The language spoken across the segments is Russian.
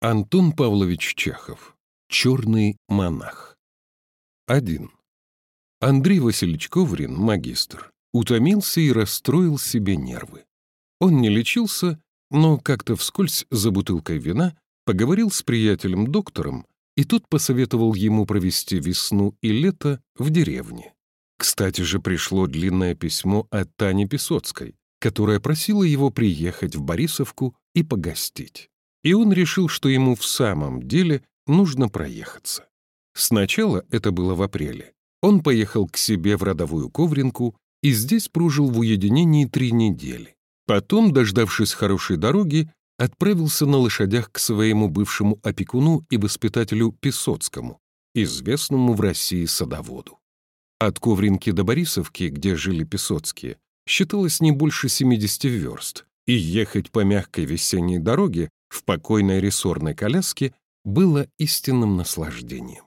Антон Павлович Чехов. Черный монах. 1. Андрей Васильевич Коврин, магистр, утомился и расстроил себе нервы. Он не лечился, но как-то вскользь за бутылкой вина поговорил с приятелем-доктором, и тот посоветовал ему провести весну и лето в деревне. Кстати же, пришло длинное письмо от Тани Песоцкой, которая просила его приехать в Борисовку и погостить и он решил, что ему в самом деле нужно проехаться. Сначала, это было в апреле, он поехал к себе в родовую Ковринку и здесь прожил в уединении три недели. Потом, дождавшись хорошей дороги, отправился на лошадях к своему бывшему опекуну и воспитателю Песоцкому, известному в России садоводу. От Ковринки до Борисовки, где жили Песоцкие, считалось не больше 70 верст, и ехать по мягкой весенней дороге в покойной рессорной коляске было истинным наслаждением.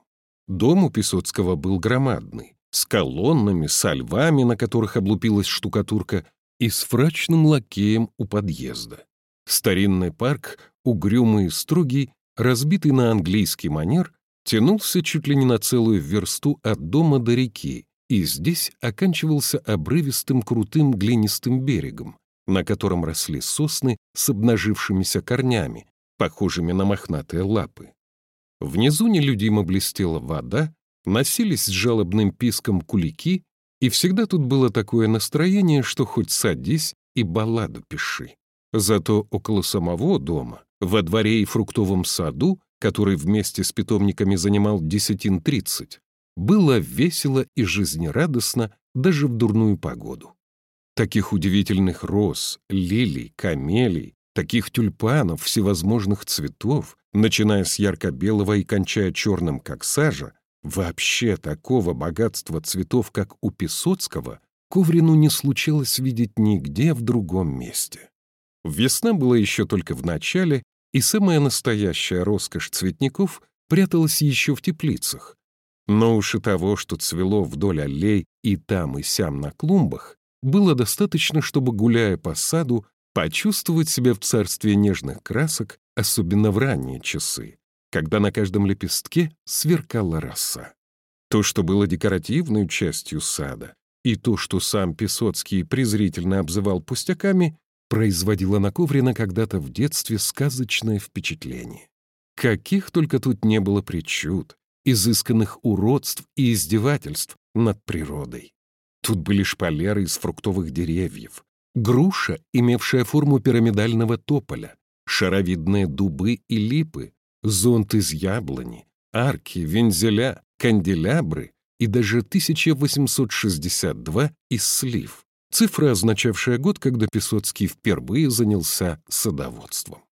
Дом у Песоцкого был громадный, с колоннами, со львами, на которых облупилась штукатурка, и с фрачным лакеем у подъезда. Старинный парк, угрюмый и строгий, разбитый на английский манер, тянулся чуть ли не на целую версту от дома до реки, и здесь оканчивался обрывистым крутым глинистым берегом, на котором росли сосны с обнажившимися корнями, похожими на мохнатые лапы. Внизу нелюдимо блестела вода, носились с жалобным писком кулики, и всегда тут было такое настроение, что хоть садись и балладу пиши. Зато около самого дома, во дворе и фруктовом саду, который вместе с питомниками занимал десятин тридцать, было весело и жизнерадостно даже в дурную погоду. Таких удивительных роз, лилий, камелий, таких тюльпанов всевозможных цветов, начиная с ярко-белого и кончая черным, как сажа, вообще такого богатства цветов, как у Песоцкого, Коврину не случилось видеть нигде в другом месте. Весна была еще только в начале, и самая настоящая роскошь цветников пряталась еще в теплицах. Но уж и того, что цвело вдоль аллей и там и сям на клумбах, было достаточно, чтобы, гуляя по саду, почувствовать себя в царстве нежных красок, особенно в ранние часы, когда на каждом лепестке сверкала роса. То, что было декоративной частью сада, и то, что сам Песоцкий презрительно обзывал пустяками, производило на Коврина когда-то в детстве сказочное впечатление. Каких только тут не было причуд, изысканных уродств и издевательств над природой. Тут были шпалеры из фруктовых деревьев, груша, имевшая форму пирамидального тополя, шаровидные дубы и липы, зонт из яблони, арки, вензеля, канделябры и даже 1862 из слив, цифра, означавшая год, когда Песоцкий впервые занялся садоводством.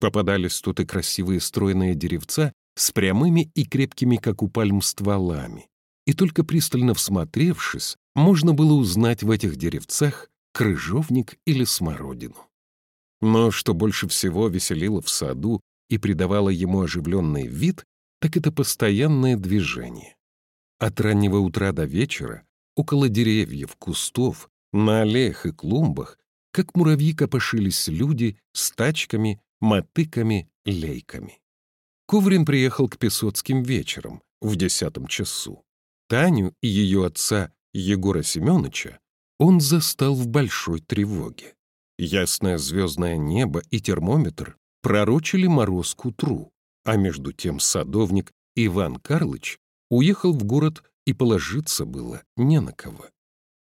Попадались тут и красивые стройные деревца с прямыми и крепкими, как у пальм, стволами. И только пристально всмотревшись, можно было узнать в этих деревцах крыжовник или смородину. Но что больше всего веселило в саду и придавало ему оживленный вид, так это постоянное движение. От раннего утра до вечера около деревьев, кустов, на аллеях и клумбах, как муравьи копошились люди с тачками, мотыками, лейками. Коврин приехал к Песоцким вечером, в десятом часу. Таню и ее отца Егора Семеновича он застал в большой тревоге. Ясное звездное небо и термометр пророчили мороз к утру, а между тем садовник Иван Карлыч уехал в город и положиться было не на кого.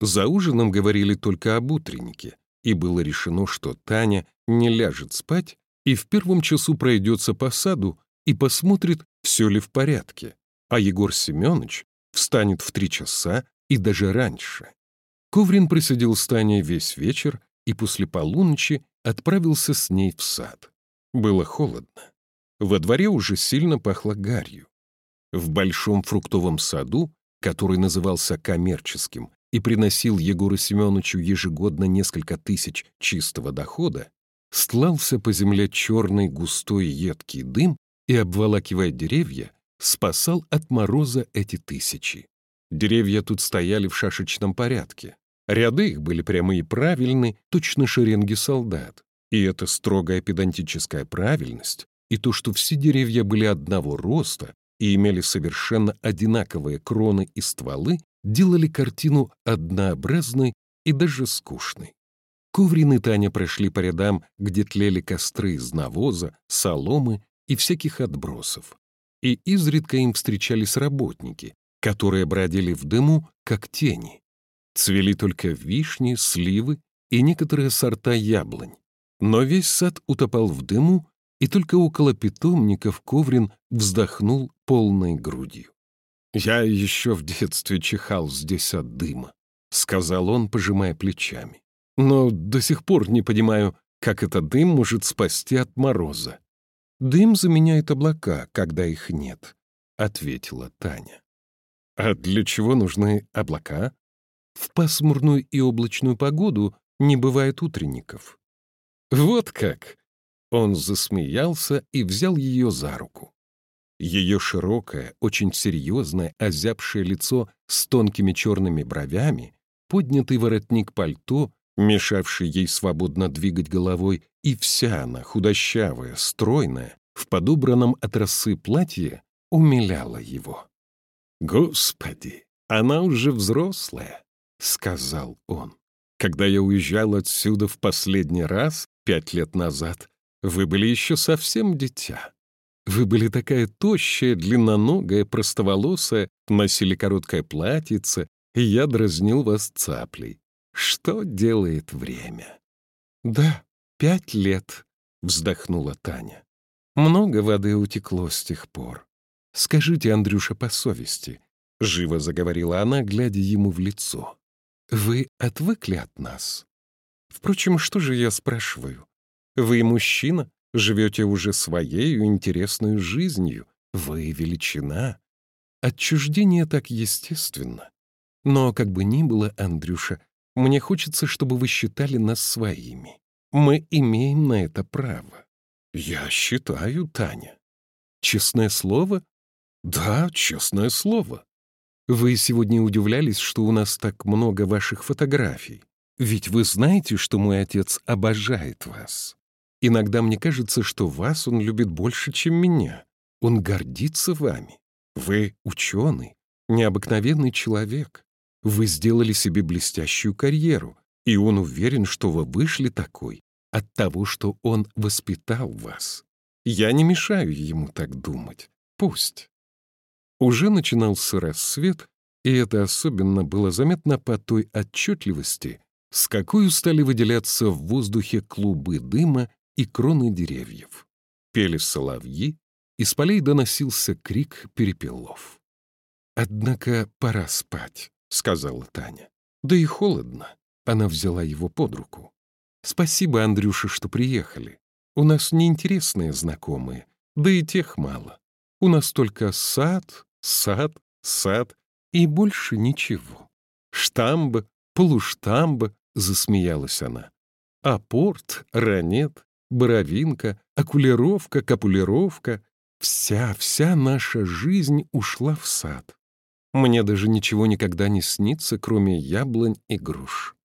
За ужином говорили только об утреннике, и было решено, что Таня не ляжет спать и в первом часу пройдется по саду и посмотрит, все ли в порядке, а Егор Семенович встанет в три часа и даже раньше. Коврин просидел с Таней весь вечер и после полуночи отправился с ней в сад. Было холодно. Во дворе уже сильно пахло гарью. В большом фруктовом саду, который назывался коммерческим и приносил Егору Семеновичу ежегодно несколько тысяч чистого дохода, стлался по земле черный густой едкий дым и, обволакивая деревья, спасал от мороза эти тысячи. Деревья тут стояли в шашечном порядке. Ряды их были прямые и правильны, точно шеренги солдат. И эта строгая педантическая правильность и то, что все деревья были одного роста и имели совершенно одинаковые кроны и стволы, делали картину однообразной и даже скучной. Коврин и Таня прошли по рядам, где тлели костры из навоза, соломы и всяких отбросов. И изредка им встречались работники, которые бродили в дыму, как тени. Цвели только вишни, сливы и некоторые сорта яблонь. Но весь сад утопал в дыму, и только около питомников Коврин вздохнул полной грудью. «Я еще в детстве чихал здесь от дыма», — сказал он, пожимая плечами. «Но до сих пор не понимаю, как этот дым может спасти от мороза». «Дым заменяет облака, когда их нет», — ответила Таня. «А для чего нужны облака?» «В пасмурную и облачную погоду не бывает утренников». «Вот как!» Он засмеялся и взял ее за руку. Ее широкое, очень серьезное, озябшее лицо с тонкими черными бровями, поднятый воротник пальто, мешавший ей свободно двигать головой, и вся она, худощавая, стройная, в подобранном от росы платье, умиляла его. «Господи, она уже взрослая», — сказал он. «Когда я уезжал отсюда в последний раз, пять лет назад, вы были еще совсем дитя. Вы были такая тощая, длинноногая, простоволосая, носили короткое платьице, и я дразнил вас цаплей. Что делает время? Да, пять лет, вздохнула Таня. Много воды утекло с тех пор. Скажите, Андрюша, по совести, живо заговорила она, глядя ему в лицо. Вы отвыкли от нас? Впрочем, что же я спрашиваю? Вы мужчина, живете уже своей интересной жизнью, вы величина. Отчуждение так естественно. Но как бы ни было, Андрюша, мне хочется, чтобы вы считали нас своими. Мы имеем на это право. Я считаю, Таня. Честное слово? Да, честное слово. Вы сегодня удивлялись, что у нас так много ваших фотографий. Ведь вы знаете, что мой отец обожает вас. Иногда мне кажется, что вас он любит больше, чем меня. Он гордится вами. Вы ученый, необыкновенный человек. Вы сделали себе блестящую карьеру, и он уверен, что вы вышли такой от того, что он воспитал вас. Я не мешаю ему так думать. Пусть. Уже начинался рассвет, и это особенно было заметно по той отчетливости, с какой стали выделяться в воздухе клубы дыма и кроны деревьев. Пели соловьи, из полей доносился крик перепелов. «Однако пора спать», — сказала Таня. «Да и холодно». Она взяла его под руку. «Спасибо, Андрюша, что приехали. У нас неинтересные знакомые, да и тех мало. У нас только сад, сад, сад и больше ничего. Штамб, полуштамб, засмеялась она. Апорт, ранет, боровинка, окулировка, капулировка. Вся, вся наша жизнь ушла в сад. Мне даже ничего никогда не снится, кроме яблонь и груш.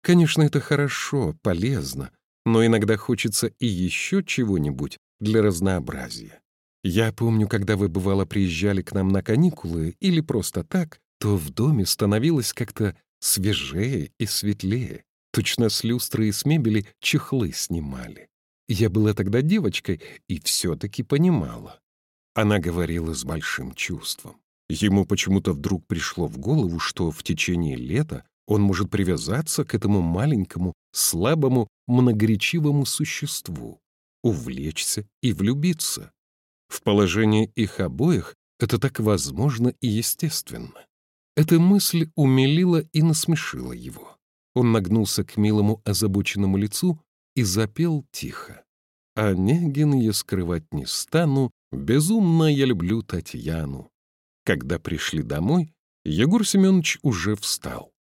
Конечно, это хорошо, полезно, но иногда хочется и еще чего-нибудь для разнообразия. Я помню, когда вы, бывало, приезжали к нам на каникулы или просто так, то в доме становилось как-то свежее и светлее. Точно с люстры и с мебели чехлы снимали. Я была тогда девочкой и все-таки понимала. Она говорила с большим чувством. Ему почему-то вдруг пришло в голову, что в течение лета он может привязаться к этому маленькому, слабому, многоречивому существу, увлечься и влюбиться. В положении их обоих это так возможно и естественно. Эта мысль умилила и насмешила его. Он нагнулся к милому озабоченному лицу и запел тихо. «Онегин я скрывать не стану, безумно я люблю Татьяну». Когда пришли домой, Егор Семенович уже встал.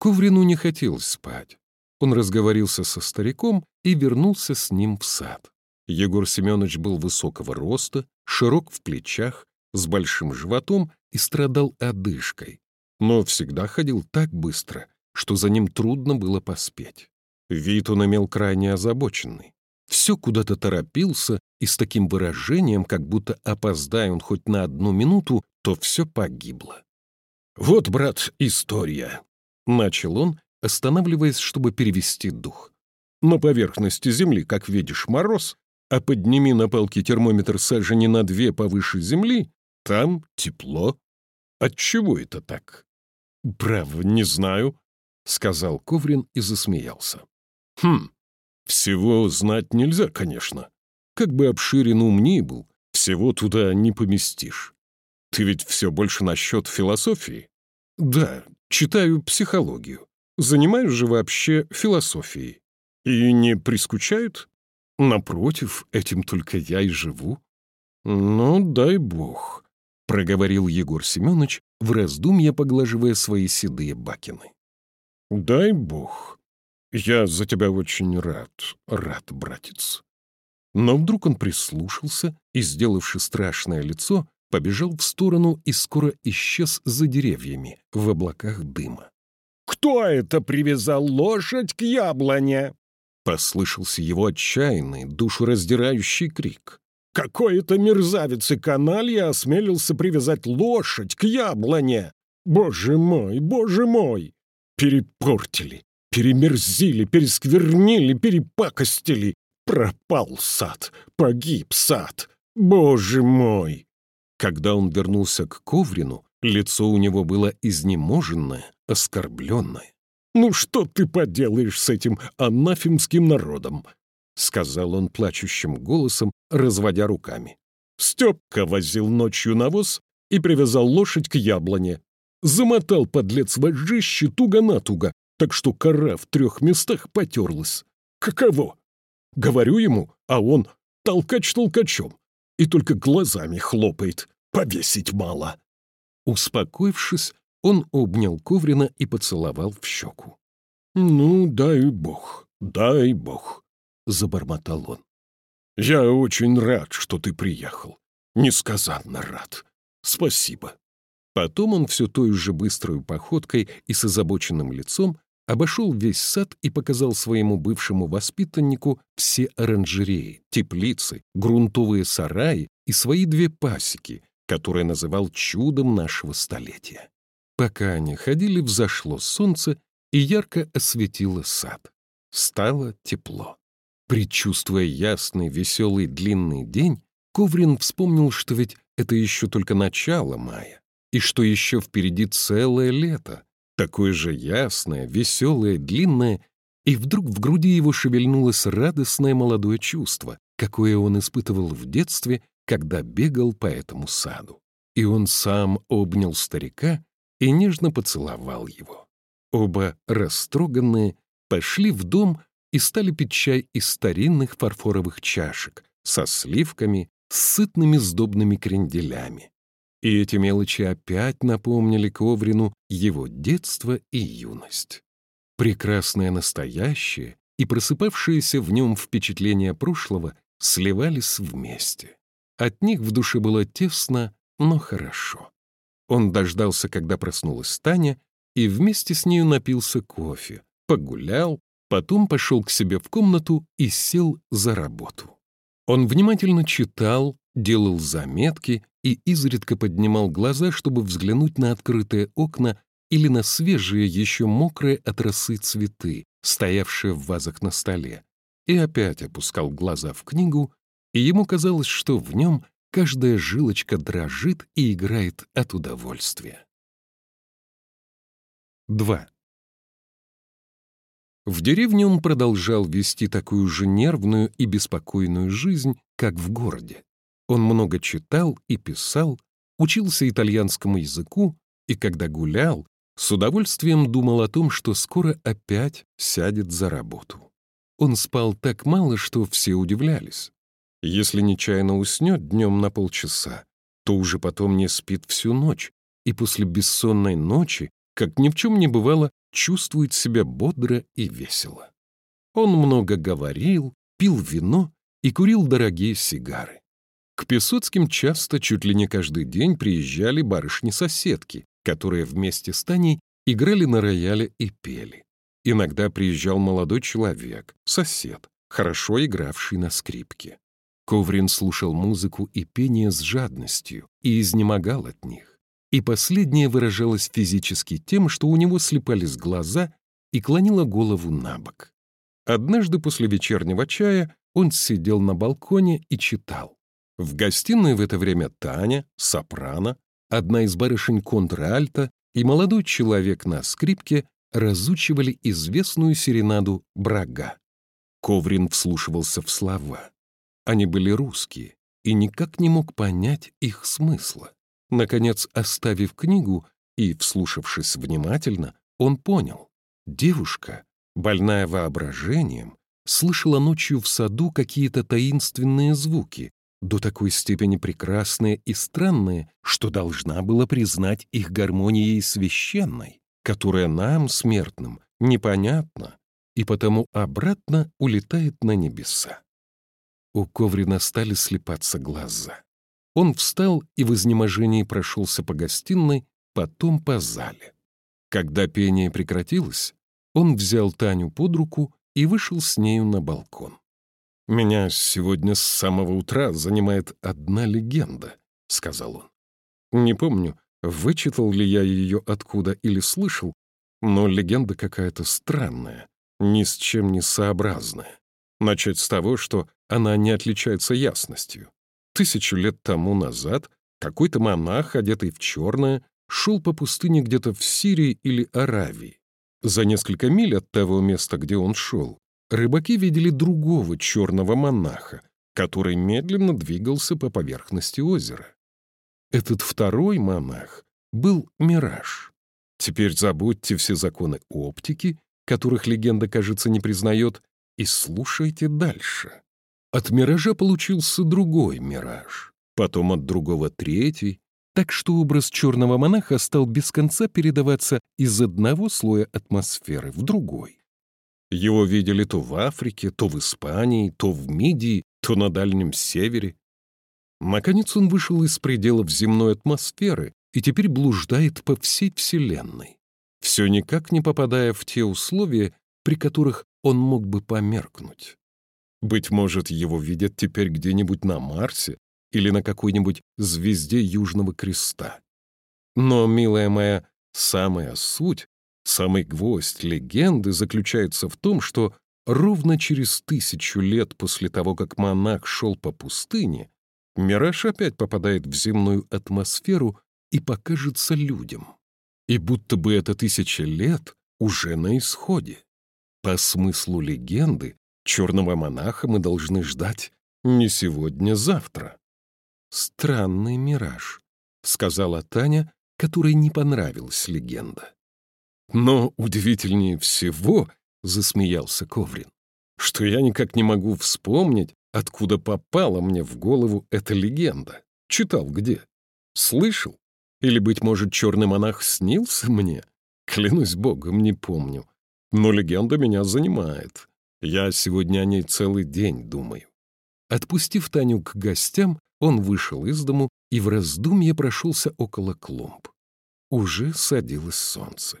Коврину не хотелось спать. Он разговорился со стариком и вернулся с ним в сад. Егор Семенович был высокого роста, широк в плечах, с большим животом и страдал одышкой, но всегда ходил так быстро, что за ним трудно было поспеть. Вид он имел крайне озабоченный. все куда-то торопился и с таким выражением, как будто опоздай он хоть на одну минуту, то все погибло. «Вот, брат, история», — начал он, останавливаясь, чтобы перевести дух. «На поверхности земли, как видишь, мороз, а подними на палке термометр сажени на две повыше земли, там тепло. Отчего это так?» «Право, не знаю», — сказал Коврин и засмеялся. «Хм, всего знать нельзя, конечно. Как бы обширен ум ни был, всего туда не поместишь. Ты ведь все больше насчет философии? Да, читаю психологию. Занимаюсь же вообще философией. И не прискучают? Напротив, этим только я и живу. Ну, дай бог, — проговорил Егор Семенович, в раздумье поглаживая свои седые бакины. Дай бог. «Я за тебя очень рад, рад, братец». Но вдруг он прислушался и, сделавши страшное лицо, побежал в сторону и скоро исчез за деревьями в облаках дыма. «Кто это привязал лошадь к яблоне?» Послышался его отчаянный, душераздирающий крик. «Какой-то мерзавец и каналья осмелился привязать лошадь к яблоне! Боже мой, боже мой! Перепортили, Перемерзили, пересквернили, перепакостили. Пропал сад, погиб сад. Боже мой! Когда он вернулся к Коврину, лицо у него было изнеможенное, оскорбленное. «Ну что ты поделаешь с этим анафемским народом?» — сказал он плачущим голосом, разводя руками. Степка возил ночью навоз и привязал лошадь к яблоне. Замотал подлец вожжище туго-натуго, так что кора в трех местах потерлась. Каково? Говорю ему, а он толкач толкачом и только глазами хлопает. Повесить мало. Успокоившись, он обнял Коврина и поцеловал в щеку. «Ну, дай бог, дай бог», — забормотал он. «Я очень рад, что ты приехал. Несказанно рад. Спасибо». Потом он все той же быстрой походкой и с озабоченным лицом обошел весь сад и показал своему бывшему воспитаннику все оранжереи, теплицы, грунтовые сараи и свои две пасеки, которые называл чудом нашего столетия. Пока они ходили, взошло солнце и ярко осветило сад. Стало тепло. Предчувствуя ясный, веселый, длинный день, Коврин вспомнил, что ведь это еще только начало мая, и что еще впереди целое лето, такое же ясное, веселое, длинное, и вдруг в груди его шевельнулось радостное молодое чувство, какое он испытывал в детстве, когда бегал по этому саду. И он сам обнял старика и нежно поцеловал его. Оба, растроганные, пошли в дом и стали пить чай из старинных фарфоровых чашек со сливками, с сытными сдобными кренделями. И эти мелочи опять напомнили Коврину его детство и юность. Прекрасное настоящее и просыпавшиеся в нем впечатления прошлого сливались вместе. От них в душе было тесно, но хорошо. Он дождался, когда проснулась Таня, и вместе с нею напился кофе, погулял, потом пошел к себе в комнату и сел за работу. Он внимательно читал, делал заметки и изредка поднимал глаза, чтобы взглянуть на открытые окна или на свежие, еще мокрые от росы цветы, стоявшие в вазах на столе, и опять опускал глаза в книгу, и ему казалось, что в нем каждая жилочка дрожит и играет от удовольствия. 2. В деревне он продолжал вести такую же нервную и беспокойную жизнь, как в городе. Он много читал и писал, учился итальянскому языку и, когда гулял, с удовольствием думал о том, что скоро опять сядет за работу. Он спал так мало, что все удивлялись. Если нечаянно уснет днем на полчаса, то уже потом не спит всю ночь, и после бессонной ночи, как ни в чем не бывало, чувствует себя бодро и весело. Он много говорил, пил вино и курил дорогие сигары. К Песоцким часто, чуть ли не каждый день, приезжали барышни-соседки, которые вместе с Таней играли на рояле и пели. Иногда приезжал молодой человек, сосед, хорошо игравший на скрипке. Коврин слушал музыку и пение с жадностью и изнемогал от них. И последнее выражалось физически тем, что у него слепались глаза и клонило голову на бок. Однажды после вечернего чая он сидел на балконе и читал. В гостиной в это время Таня, сопрано, одна из барышень контральта и молодой человек на скрипке разучивали известную серенаду «Брага». Коврин вслушивался в слова. Они были русские, и никак не мог понять их смысла. Наконец, оставив книгу и вслушавшись внимательно, он понял. Девушка, больная воображением, слышала ночью в саду какие-то таинственные звуки, до такой степени прекрасные и странные, что должна была признать их гармонией священной, которая нам, смертным, непонятна и потому обратно улетает на небеса. У Коврина стали слепаться глаза. Он встал и в изнеможении прошелся по гостиной, потом по зале. Когда пение прекратилось, он взял Таню под руку и вышел с нею на балкон. «Меня сегодня с самого утра занимает одна легенда», — сказал он. «Не помню, вычитал ли я ее откуда или слышал, но легенда какая-то странная, ни с чем не сообразная. Начать с того, что она не отличается ясностью. Тысячу лет тому назад какой-то монах, одетый в черное, шел по пустыне где-то в Сирии или Аравии. За несколько миль от того места, где он шел, рыбаки видели другого черного монаха, который медленно двигался по поверхности озера. Этот второй монах был мираж. Теперь забудьте все законы оптики, которых легенда, кажется, не признает, и слушайте дальше. От миража получился другой мираж, потом от другого третий, так что образ черного монаха стал без конца передаваться из одного слоя атмосферы в другой. Его видели то в Африке, то в Испании, то в Мидии, то на Дальнем Севере. Наконец он вышел из пределов земной атмосферы и теперь блуждает по всей Вселенной, все никак не попадая в те условия, при которых он мог бы померкнуть. Быть может, его видят теперь где-нибудь на Марсе или на какой-нибудь звезде Южного Креста. Но, милая моя, самая суть, самый гвоздь легенды заключается в том, что ровно через тысячу лет после того, как монах шел по пустыне, мираж опять попадает в земную атмосферу и покажется людям. И будто бы это тысяча лет уже на исходе. По смыслу легенды, черного монаха мы должны ждать не сегодня-завтра. «Странный мираж», — сказала Таня, которой не понравилась легенда. «Но удивительнее всего», — засмеялся Коврин, «что я никак не могу вспомнить, откуда попала мне в голову эта легенда. Читал где? Слышал? Или, быть может, черный монах снился мне? Клянусь богом, не помню. Но легенда меня занимает. Я сегодня о ней целый день думаю. Отпустив Таню к гостям, он вышел из дому и в раздумье прошелся около клумб. Уже садилось солнце.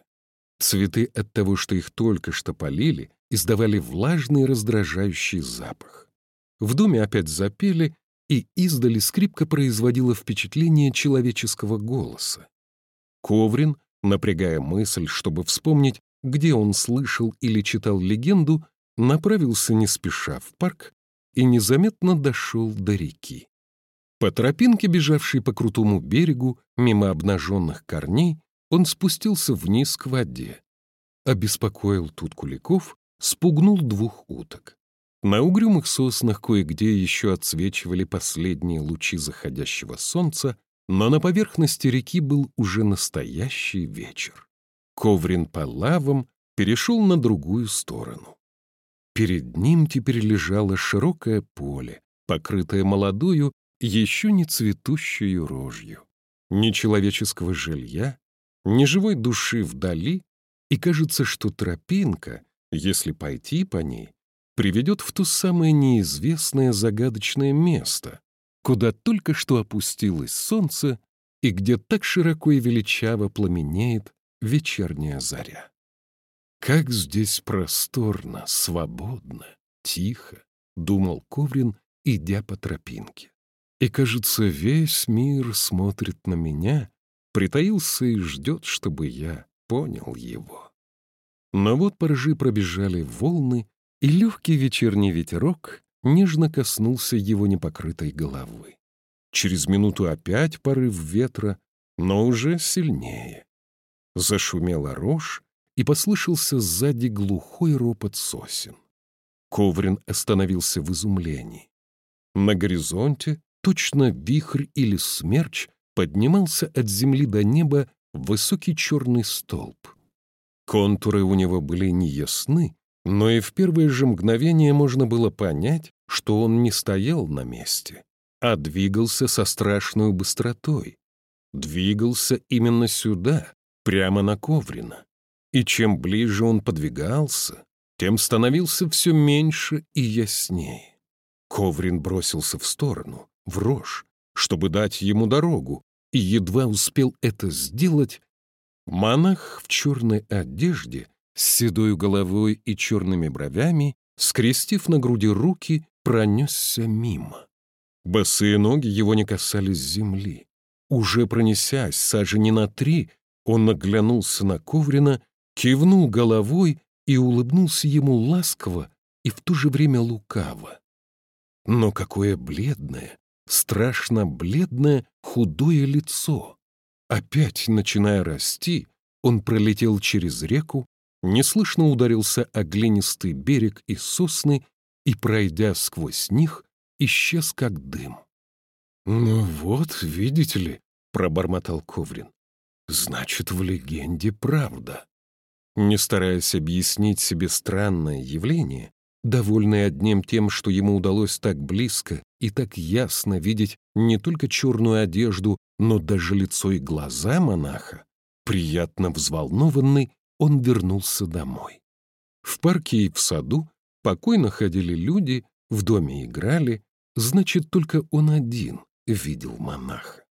Цветы от того, что их только что полили, издавали влажный раздражающий запах. В доме опять запели, и издали скрипка производила впечатление человеческого голоса. Коврин, напрягая мысль, чтобы вспомнить, где он слышал или читал легенду, направился не спеша в парк и незаметно дошел до реки. По тропинке, бежавшей по крутому берегу, мимо обнаженных корней, он спустился вниз к воде. Обеспокоил тут куликов, спугнул двух уток. На угрюмых соснах кое-где еще отсвечивали последние лучи заходящего солнца, но на поверхности реки был уже настоящий вечер. Коврин по лавам перешел на другую сторону. Перед ним теперь лежало широкое поле, покрытое молодою, еще не цветущую рожью. Ни человеческого жилья, ни живой души вдали, и кажется, что тропинка, если пойти по ней, приведет в то самое неизвестное загадочное место, куда только что опустилось солнце и где так широко и величаво пламенеет вечерняя заря. Как здесь просторно, свободно, тихо, думал Коврин, идя по тропинке. И, кажется, весь мир смотрит на меня, притаился и ждет, чтобы я понял его. Но вот по ржи пробежали волны, и легкий вечерний ветерок нежно коснулся его непокрытой головы. Через минуту опять порыв ветра, но уже сильнее. Зашумела рожь, и послышался сзади глухой ропот сосен. Коврин остановился в изумлении. На горизонте, точно вихрь или смерч, поднимался от земли до неба высокий черный столб. Контуры у него были неясны, но и в первое же мгновение можно было понять, что он не стоял на месте, а двигался со страшной быстротой. Двигался именно сюда, прямо на Коврина. И чем ближе он подвигался, тем становился все меньше и яснее. Коврин бросился в сторону, в рожь, чтобы дать ему дорогу, и едва успел это сделать, монах в черной одежде, с седой головой и черными бровями, скрестив на груди руки, пронесся мимо. Босые ноги его не касались земли. Уже пронесясь сажени на три, он наглянулся на Коврина, кивнул головой и улыбнулся ему ласково и в то же время лукаво. Но какое бледное, страшно бледное, худое лицо! Опять, начиная расти, он пролетел через реку, неслышно ударился о глинистый берег и сосны и, пройдя сквозь них, исчез как дым. «Ну вот, видите ли», — пробормотал Коврин, — «значит, в легенде правда». Не стараясь объяснить себе странное явление, довольный одним тем, что ему удалось так близко и так ясно видеть не только черную одежду, но даже лицо и глаза монаха, приятно взволнованный, он вернулся домой. В парке и в саду покойно ходили люди, в доме играли, значит, только он один видел монаха.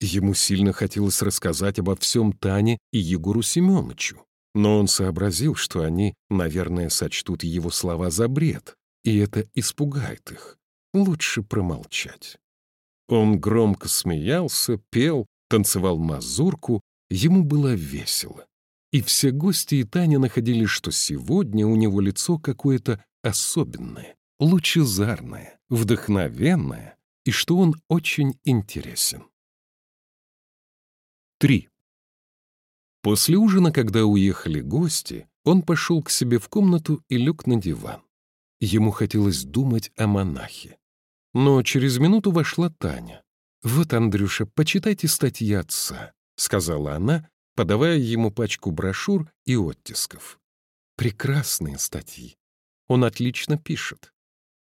Ему сильно хотелось рассказать обо всем Тане и Егору Семеновичу, но он сообразил, что они, наверное, сочтут его слова за бред, и это испугает их. Лучше промолчать. Он громко смеялся, пел, танцевал мазурку, ему было весело. И все гости и Таня находили, что сегодня у него лицо какое-то особенное, лучезарное, вдохновенное, и что он очень интересен. 3. После ужина, когда уехали гости, он пошел к себе в комнату и лег на диван. Ему хотелось думать о монахе. Но через минуту вошла Таня. «Вот, Андрюша, почитайте статьи отца», — сказала она, подавая ему пачку брошюр и оттисков. «Прекрасные статьи. Он отлично пишет».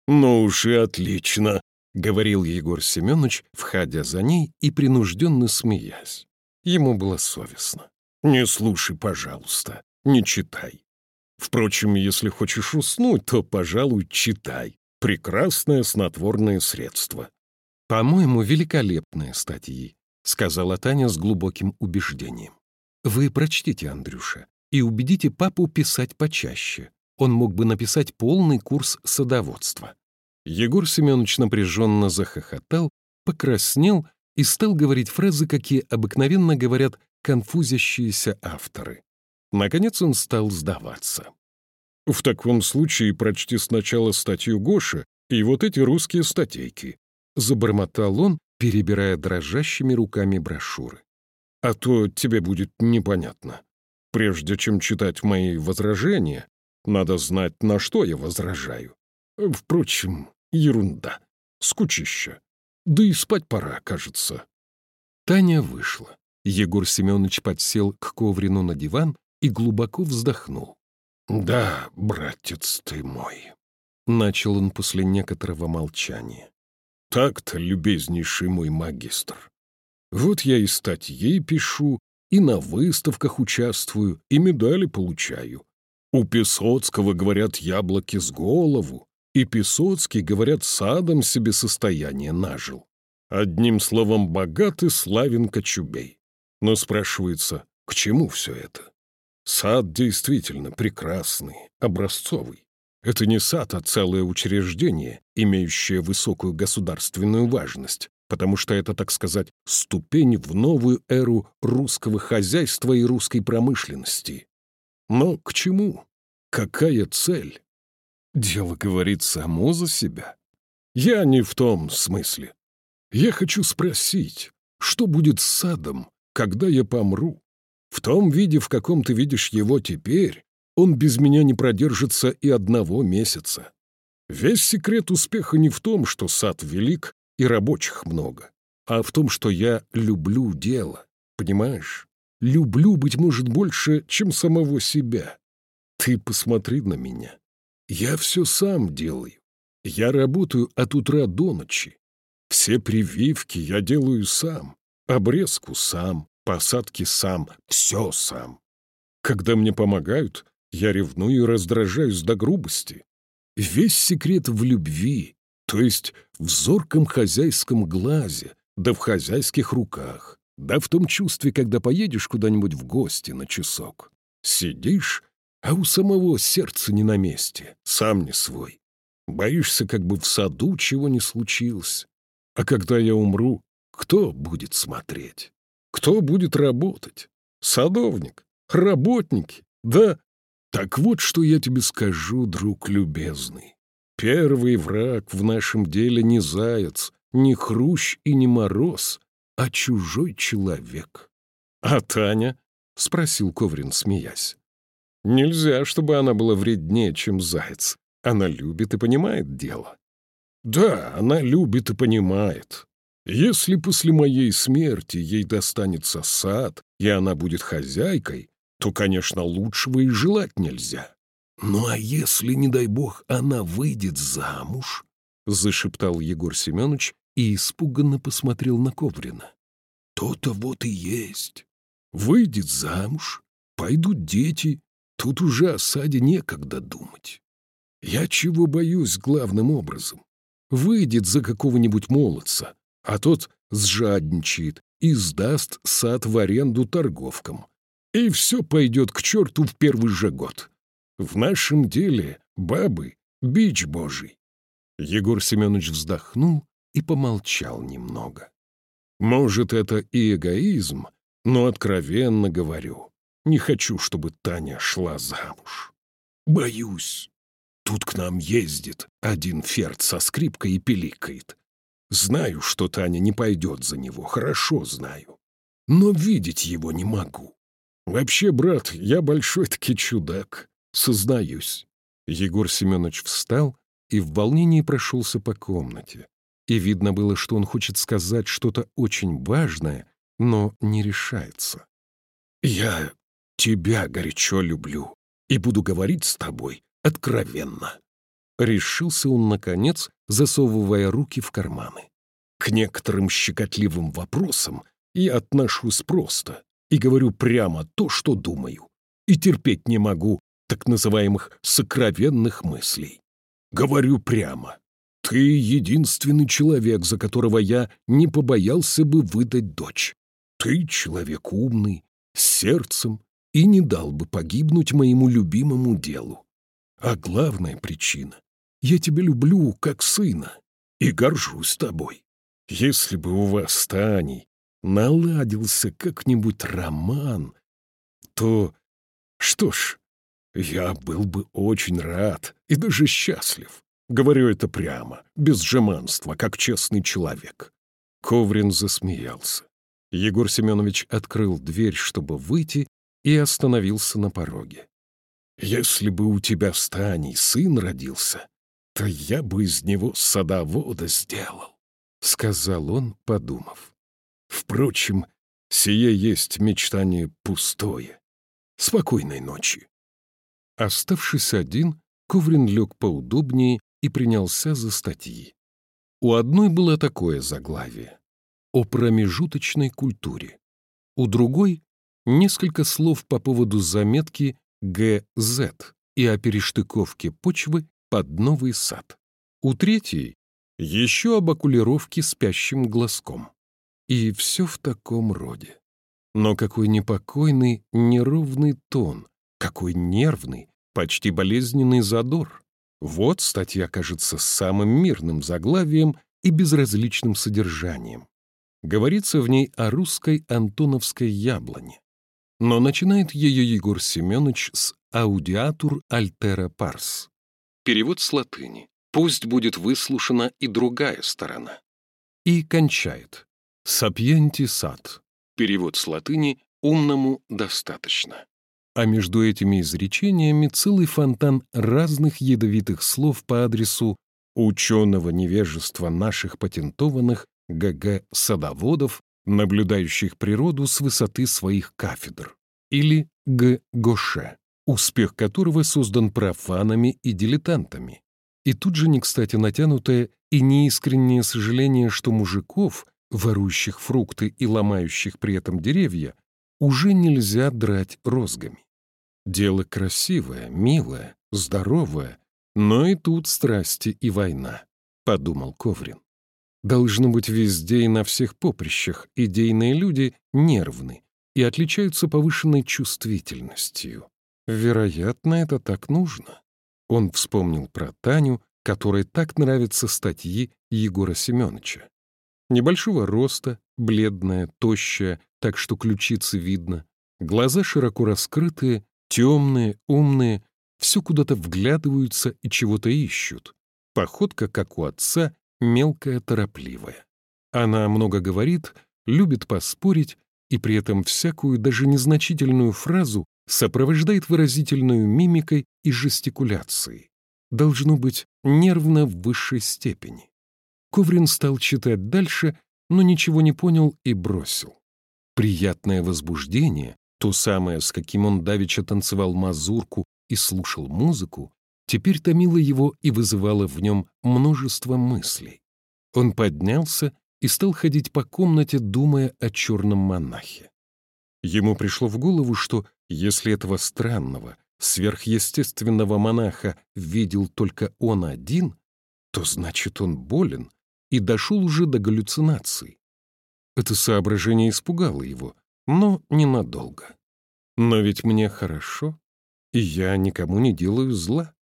«Ну уж и отлично», — говорил Егор Семенович, входя за ней и принужденно смеясь. Ему было совестно. Не слушай, пожалуйста, не читай. Впрочем, если хочешь уснуть, то, пожалуй, читай. Прекрасное снотворное средство. «По-моему, великолепные статьи», — сказала Таня с глубоким убеждением. «Вы прочтите, Андрюша, и убедите папу писать почаще. Он мог бы написать полный курс садоводства». Егор Семенович напряженно захохотал, покраснел и стал говорить фразы, какие обыкновенно говорят конфузящиеся авторы. Наконец он стал сдаваться. «В таком случае прочти сначала статью Гоши и вот эти русские статейки», забормотал он, перебирая дрожащими руками брошюры. «А то тебе будет непонятно. Прежде чем читать мои возражения, надо знать, на что я возражаю. Впрочем, ерунда, скучища. Да и спать пора, кажется». Таня вышла. Егор Семенович подсел к коврину на диван и глубоко вздохнул. «Да, братец ты мой», — начал он после некоторого молчания. «Так-то, любезнейший мой магистр. Вот я и статьи пишу, и на выставках участвую, и медали получаю. У Песоцкого, говорят, яблоки с голову, и Песоцкий, говорят, садом себе состояние нажил. Одним словом, богатый славен Кочубей. Но спрашивается, к чему все это? Сад действительно прекрасный, образцовый. Это не сад, а целое учреждение, имеющее высокую государственную важность, потому что это, так сказать, ступень в новую эру русского хозяйства и русской промышленности. Но к чему? Какая цель? Дело говорит само за себя. Я не в том смысле. Я хочу спросить, что будет с садом, когда я помру? В том виде, в каком ты видишь его теперь, он без меня не продержится и одного месяца. Весь секрет успеха не в том, что сад велик и рабочих много, а в том, что я люблю дело, понимаешь? Люблю, быть может, больше, чем самого себя. Ты посмотри на меня. Я все сам делаю. Я работаю от утра до ночи. Все прививки я делаю сам, обрезку сам, посадки сам, все сам. Когда мне помогают, я ревную и раздражаюсь до грубости. Весь секрет в любви, то есть в зорком хозяйском глазе, да в хозяйских руках, да в том чувстве, когда поедешь куда-нибудь в гости на часок. Сидишь, а у самого сердце не на месте, сам не свой. Боишься, как бы в саду чего не случилось. А когда я умру, кто будет смотреть? Кто будет работать? Садовник? Работники? Да. Так вот, что я тебе скажу, друг любезный. Первый враг в нашем деле не заяц, не хрущ и не мороз, а чужой человек. — А Таня? — спросил Коврин, смеясь. — Нельзя, чтобы она была вреднее, чем заяц. Она любит и понимает дело. Да, она любит и понимает. Если после моей смерти ей достанется сад, и она будет хозяйкой, то, конечно, лучшего и желать нельзя. «Ну а если, не дай бог, она выйдет замуж?» — зашептал Егор Семенович и испуганно посмотрел на Коврина. «То-то вот и есть. Выйдет замуж, пойдут дети, тут уже о саде некогда думать. Я чего боюсь главным образом? Выйдет за какого-нибудь молодца, а тот сжадничает и сдаст сад в аренду торговкам. И все пойдет к черту в первый же год. В нашем деле бабы — бич божий. Егор Семенович вздохнул и помолчал немного. Может, это и эгоизм, но откровенно говорю, не хочу, чтобы Таня шла замуж. Боюсь. Тут к нам ездит один ферд со скрипкой и пиликает. Знаю, что Таня не пойдет за него, хорошо знаю. Но видеть его не могу. Вообще, брат, я большой-таки чудак. Сознаюсь. Егор Семенович встал и в волнении прошелся по комнате. И видно было, что он хочет сказать что-то очень важное, но не решается. «Я тебя горячо люблю и буду говорить с тобой откровенно». Решился он, наконец, засовывая руки в карманы. «К некоторым щекотливым вопросам я отношусь просто и говорю прямо то, что думаю, и терпеть не могу, так называемых сокровенных мыслей. Говорю прямо, ты единственный человек, за которого я не побоялся бы выдать дочь. Ты человек умный, с сердцем, и не дал бы погибнуть моему любимому делу. А главная причина — я тебя люблю как сына и горжусь тобой. Если бы у вас с Таней наладился как-нибудь роман, то... Что ж, я был бы очень рад и даже счастлив. Говорю это прямо, без жеманства, как честный человек. Коврин засмеялся. Егор Семенович открыл дверь, чтобы выйти, и остановился на пороге. «Если бы у тебя в стане сын родился, то я бы из него садовода сделал», — сказал он, подумав. «Впрочем, сие есть мечтание пустое. Спокойной ночи». Оставшись один, Коврин лег поудобнее и принялся за статьи. У одной было такое заглавие — о промежуточной культуре. У другой — несколько слов по поводу заметки ГЗ и о перештыковке почвы под новый сад. У третьей — еще об окулировке спящим глазком. И все в таком роде. Но какой непокойный, неровный тон, какой нервный, почти болезненный задор. Вот статья кажется самым мирным заглавием и безразличным содержанием. Говорится в ней о русской антоновской яблоне. Но начинает ее Егор Семенович с «аудиатур альтера парс». Перевод с латыни. Пусть будет выслушана и другая сторона. И кончает. «Сапьенти сад». Перевод с латыни «умному достаточно». А между этими изречениями целый фонтан разных ядовитых слов по адресу ученого невежества наших патентованных ГГ садоводов, наблюдающих природу с высоты своих кафедр, или Г. Гоше, успех которого создан профанами и дилетантами. И тут же не кстати натянутое и неискреннее сожаление, что мужиков, ворующих фрукты и ломающих при этом деревья, уже нельзя драть розгами. Дело красивое, милое, здоровое, но и тут страсти и война, — подумал Коврин. Должно быть везде и на всех поприщах идейные люди нервны и отличаются повышенной чувствительностью. Вероятно, это так нужно. Он вспомнил про Таню, которой так нравятся статьи Егора Семеновича. Небольшого роста, бледная, тощая, так что ключицы видно, глаза широко раскрытые, Темные, умные, все куда-то вглядываются и чего-то ищут. Походка, как у отца, мелкая, торопливая. Она много говорит, любит поспорить, и при этом всякую, даже незначительную фразу сопровождает выразительную мимикой и жестикуляцией. Должно быть нервно в высшей степени. Коврин стал читать дальше, но ничего не понял и бросил. Приятное возбуждение, то самое, с каким он давеча танцевал мазурку и слушал музыку, теперь томило его и вызывало в нем множество мыслей. Он поднялся и стал ходить по комнате, думая о черном монахе. Ему пришло в голову, что если этого странного, сверхъестественного монаха видел только он один, то значит он болен и дошел уже до галлюцинаций. Это соображение испугало его, но ненадолго. Но ведь мне хорошо, и я никому не делаю зла.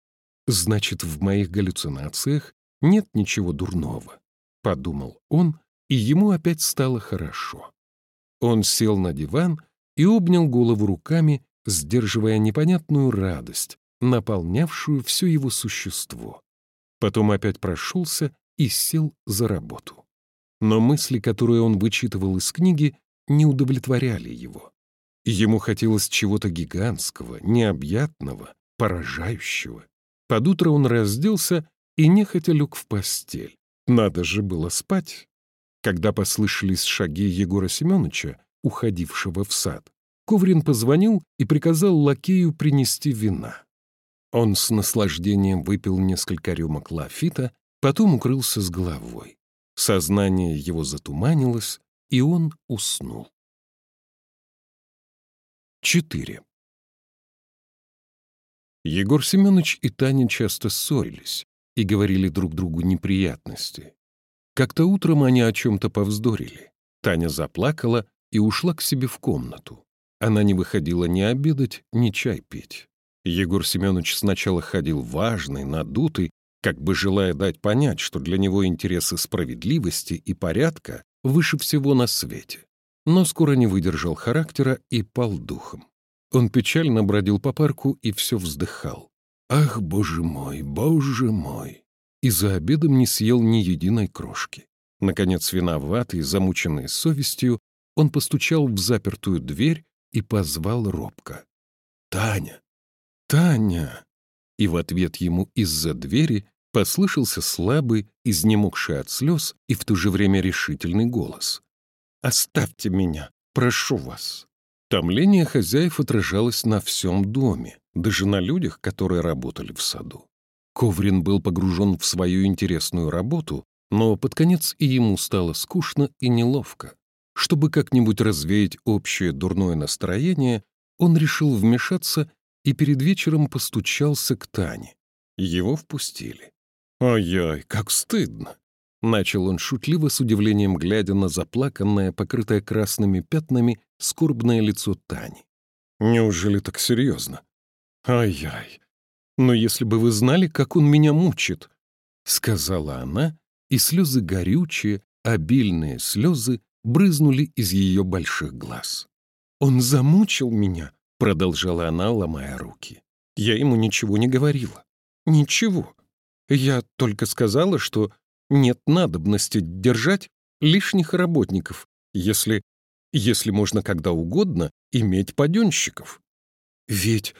Значит, в моих галлюцинациях нет ничего дурного, — подумал он, и ему опять стало хорошо. Он сел на диван и обнял голову руками, сдерживая непонятную радость, наполнявшую все его существо. Потом опять прошелся и сел за работу. Но мысли, которые он вычитывал из книги, не удовлетворяли его. Ему хотелось чего-то гигантского, необъятного, поражающего. Под утро он разделся и нехотя лег в постель. Надо же было спать. Когда послышались шаги Егора Семеновича, уходившего в сад, Коврин позвонил и приказал лакею принести вина. Он с наслаждением выпил несколько рюмок лафита, потом укрылся с головой. Сознание его затуманилось, и он уснул. 4. Егор Семенович и Таня часто ссорились и говорили друг другу неприятности. Как-то утром они о чем-то повздорили. Таня заплакала и ушла к себе в комнату. Она не выходила ни обедать, ни чай пить. Егор Семенович сначала ходил важный, надутый, как бы желая дать понять, что для него интересы справедливости и порядка выше всего на свете. Но скоро не выдержал характера и пал духом. Он печально бродил по парку и все вздыхал. «Ах, боже мой, боже мой!» И за обедом не съел ни единой крошки. Наконец, виноватый, замученный совестью, он постучал в запертую дверь и позвал робко. «Таня! Таня!» И в ответ ему из-за двери послышался слабый, изнемогший от слез и в то же время решительный голос. «Оставьте меня, прошу вас». Томление хозяев отражалось на всем доме, даже на людях, которые работали в саду. Коврин был погружен в свою интересную работу, но под конец и ему стало скучно и неловко. Чтобы как-нибудь развеять общее дурное настроение, он решил вмешаться и перед вечером постучался к Тане. Его впустили. «Ай-яй, как стыдно!» Начал он шутливо с удивлением, глядя на заплаканное, покрытое красными пятнами, скорбное лицо Тани. «Неужели так серьезно? Ай-яй! Но если бы вы знали, как он меня мучит, — сказала она, и слезы горючие, обильные слезы брызнули из ее больших глаз. «Он замучил меня», — продолжала она, ломая руки. «Я ему ничего не говорила. Ничего. Я только сказала, что нет надобности держать лишних работников, если, если можно когда угодно иметь паденщиков. Ведь,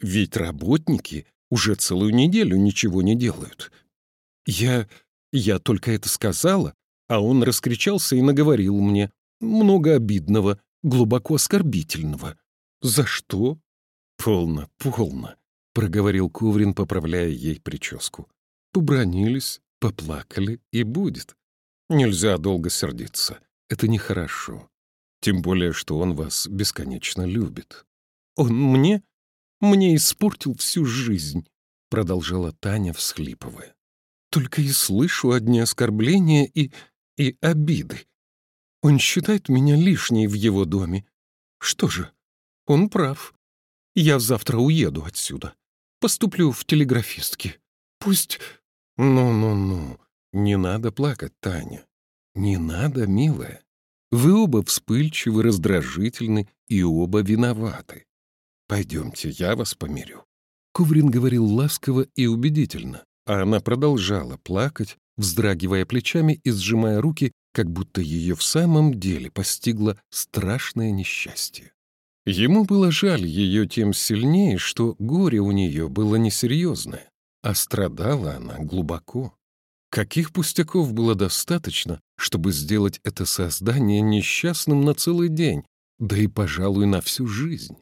ведь работники уже целую неделю ничего не делают. Я, я только это сказала, а он раскричался и наговорил мне много обидного, глубоко оскорбительного. За что? Полно, полно, проговорил Куврин, поправляя ей прическу. Побронились, поплакали и будет. Нельзя долго сердиться. Это нехорошо. Тем более, что он вас бесконечно любит. Он мне? Мне испортил всю жизнь, продолжала Таня, всхлипывая. Только и слышу одни оскорбления и и обиды. Он считает меня лишней в его доме. Что же, он прав. Я завтра уеду отсюда. Поступлю в телеграфистки. Пусть... Ну-ну-ну, не надо плакать, Таня. Не надо, милая. Вы оба вспыльчивы, раздражительны и оба виноваты. Пойдемте, я вас помирю. Куврин говорил ласково и убедительно, а она продолжала плакать, вздрагивая плечами и сжимая руки, как будто ее в самом деле постигло страшное несчастье. Ему было жаль ее тем сильнее, что горе у нее было несерьезное, а страдала она глубоко. Каких пустяков было достаточно, чтобы сделать это создание несчастным на целый день, да и, пожалуй, на всю жизнь?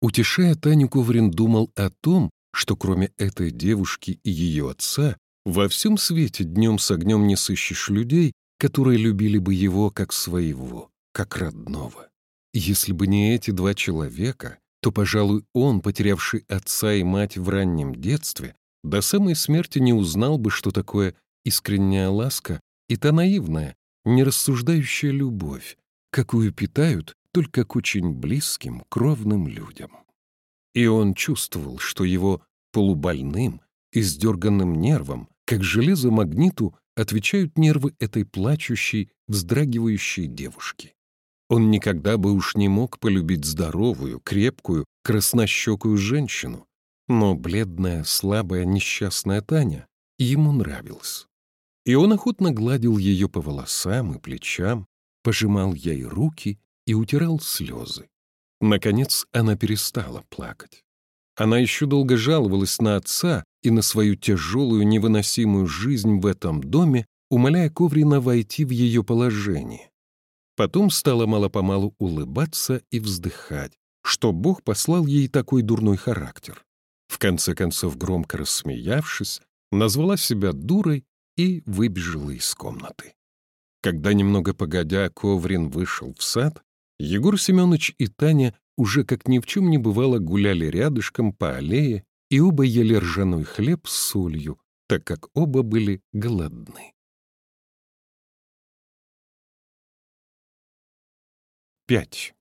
Утешая Таню, Коврин думал о том, что кроме этой девушки и ее отца во всем свете днем с огнем не сыщешь людей, которые любили бы его как своего, как родного. Если бы не эти два человека, то, пожалуй, он, потерявший отца и мать в раннем детстве, до самой смерти не узнал бы, что такое искренняя ласка и та наивная, нерассуждающая любовь, какую питают только к очень близким, кровным людям. И он чувствовал, что его полубольным, издерганным нервом как железо магниту отвечают нервы этой плачущей, вздрагивающей девушки. Он никогда бы уж не мог полюбить здоровую, крепкую, краснощекую женщину, но бледная, слабая, несчастная Таня ему нравилась. И он охотно гладил ее по волосам и плечам, пожимал ей руки и утирал слезы. Наконец она перестала плакать. Она еще долго жаловалась на отца и на свою тяжелую невыносимую жизнь в этом доме, умоляя Коврина войти в ее положение. Потом стала мало-помалу улыбаться и вздыхать, что Бог послал ей такой дурной характер. В конце концов, громко рассмеявшись, назвала себя дурой и выбежала из комнаты. Когда немного погодя Коврин вышел в сад, Егор Семенович и Таня уже как ни в чем не бывало гуляли рядышком по аллее, и оба ели ржаной хлеб с солью, так как оба были голодны. Пять.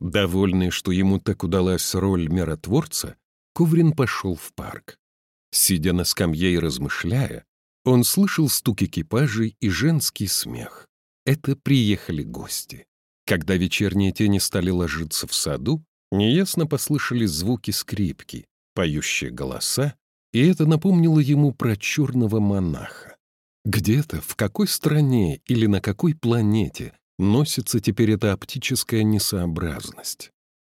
Довольный, что ему так удалась роль миротворца, Коврин пошел в парк. Сидя на скамье и размышляя, он слышал стук экипажей и женский смех. Это приехали гости. Когда вечерние тени стали ложиться в саду, неясно послышались звуки скрипки, поющие голоса, и это напомнило ему про черного монаха. Где-то, в какой стране или на какой планете носится теперь эта оптическая несообразность.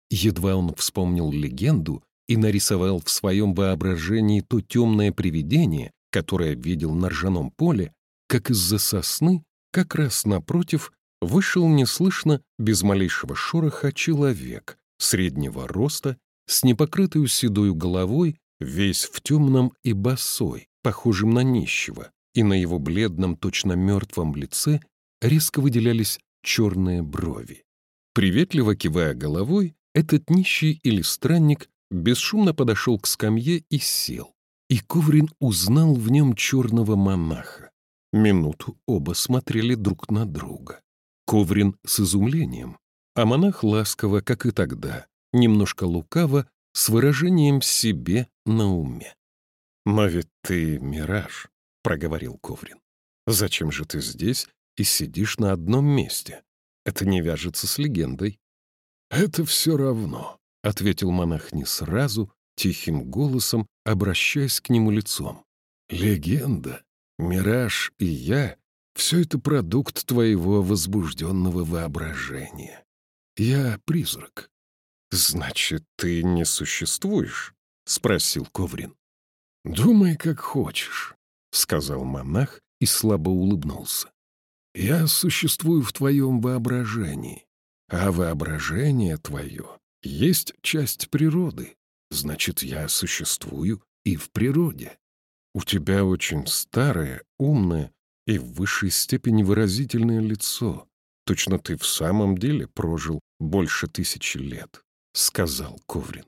Едва он вспомнил легенду и нарисовал в своем воображении то темное привидение, которое видел на ржаном поле, как из-за сосны, как раз напротив, вышел неслышно, без малейшего шороха, человек среднего роста, с непокрытой седой головой, весь в темном и босой, похожим на нищего, и на его бледном, точно мертвом лице резко выделялись черные брови. Приветливо кивая головой, этот нищий или странник бесшумно подошел к скамье и сел. И Коврин узнал в нем черного монаха. Минуту оба смотрели друг на друга. Коврин с изумлением, а монах ласково, как и тогда, немножко лукаво, с выражением себе на уме. «Но ведь ты мираж», — проговорил Коврин. «Зачем же ты здесь и сидишь на одном месте? Это не вяжется с легендой». «Это все равно», — ответил монах не сразу, тихим голосом, обращаясь к нему лицом. «Легенда, мираж и я — все это продукт твоего возбужденного воображения. Я призрак». «Значит, ты не существуешь?» — спросил Коврин. «Думай, как хочешь», — сказал монах и слабо улыбнулся. «Я существую в твоем воображении, а воображение твое есть часть природы, значит, я существую и в природе. У тебя очень старое, умное и в высшей степени выразительное лицо. Точно ты в самом деле прожил больше тысячи лет», — сказал Коврин.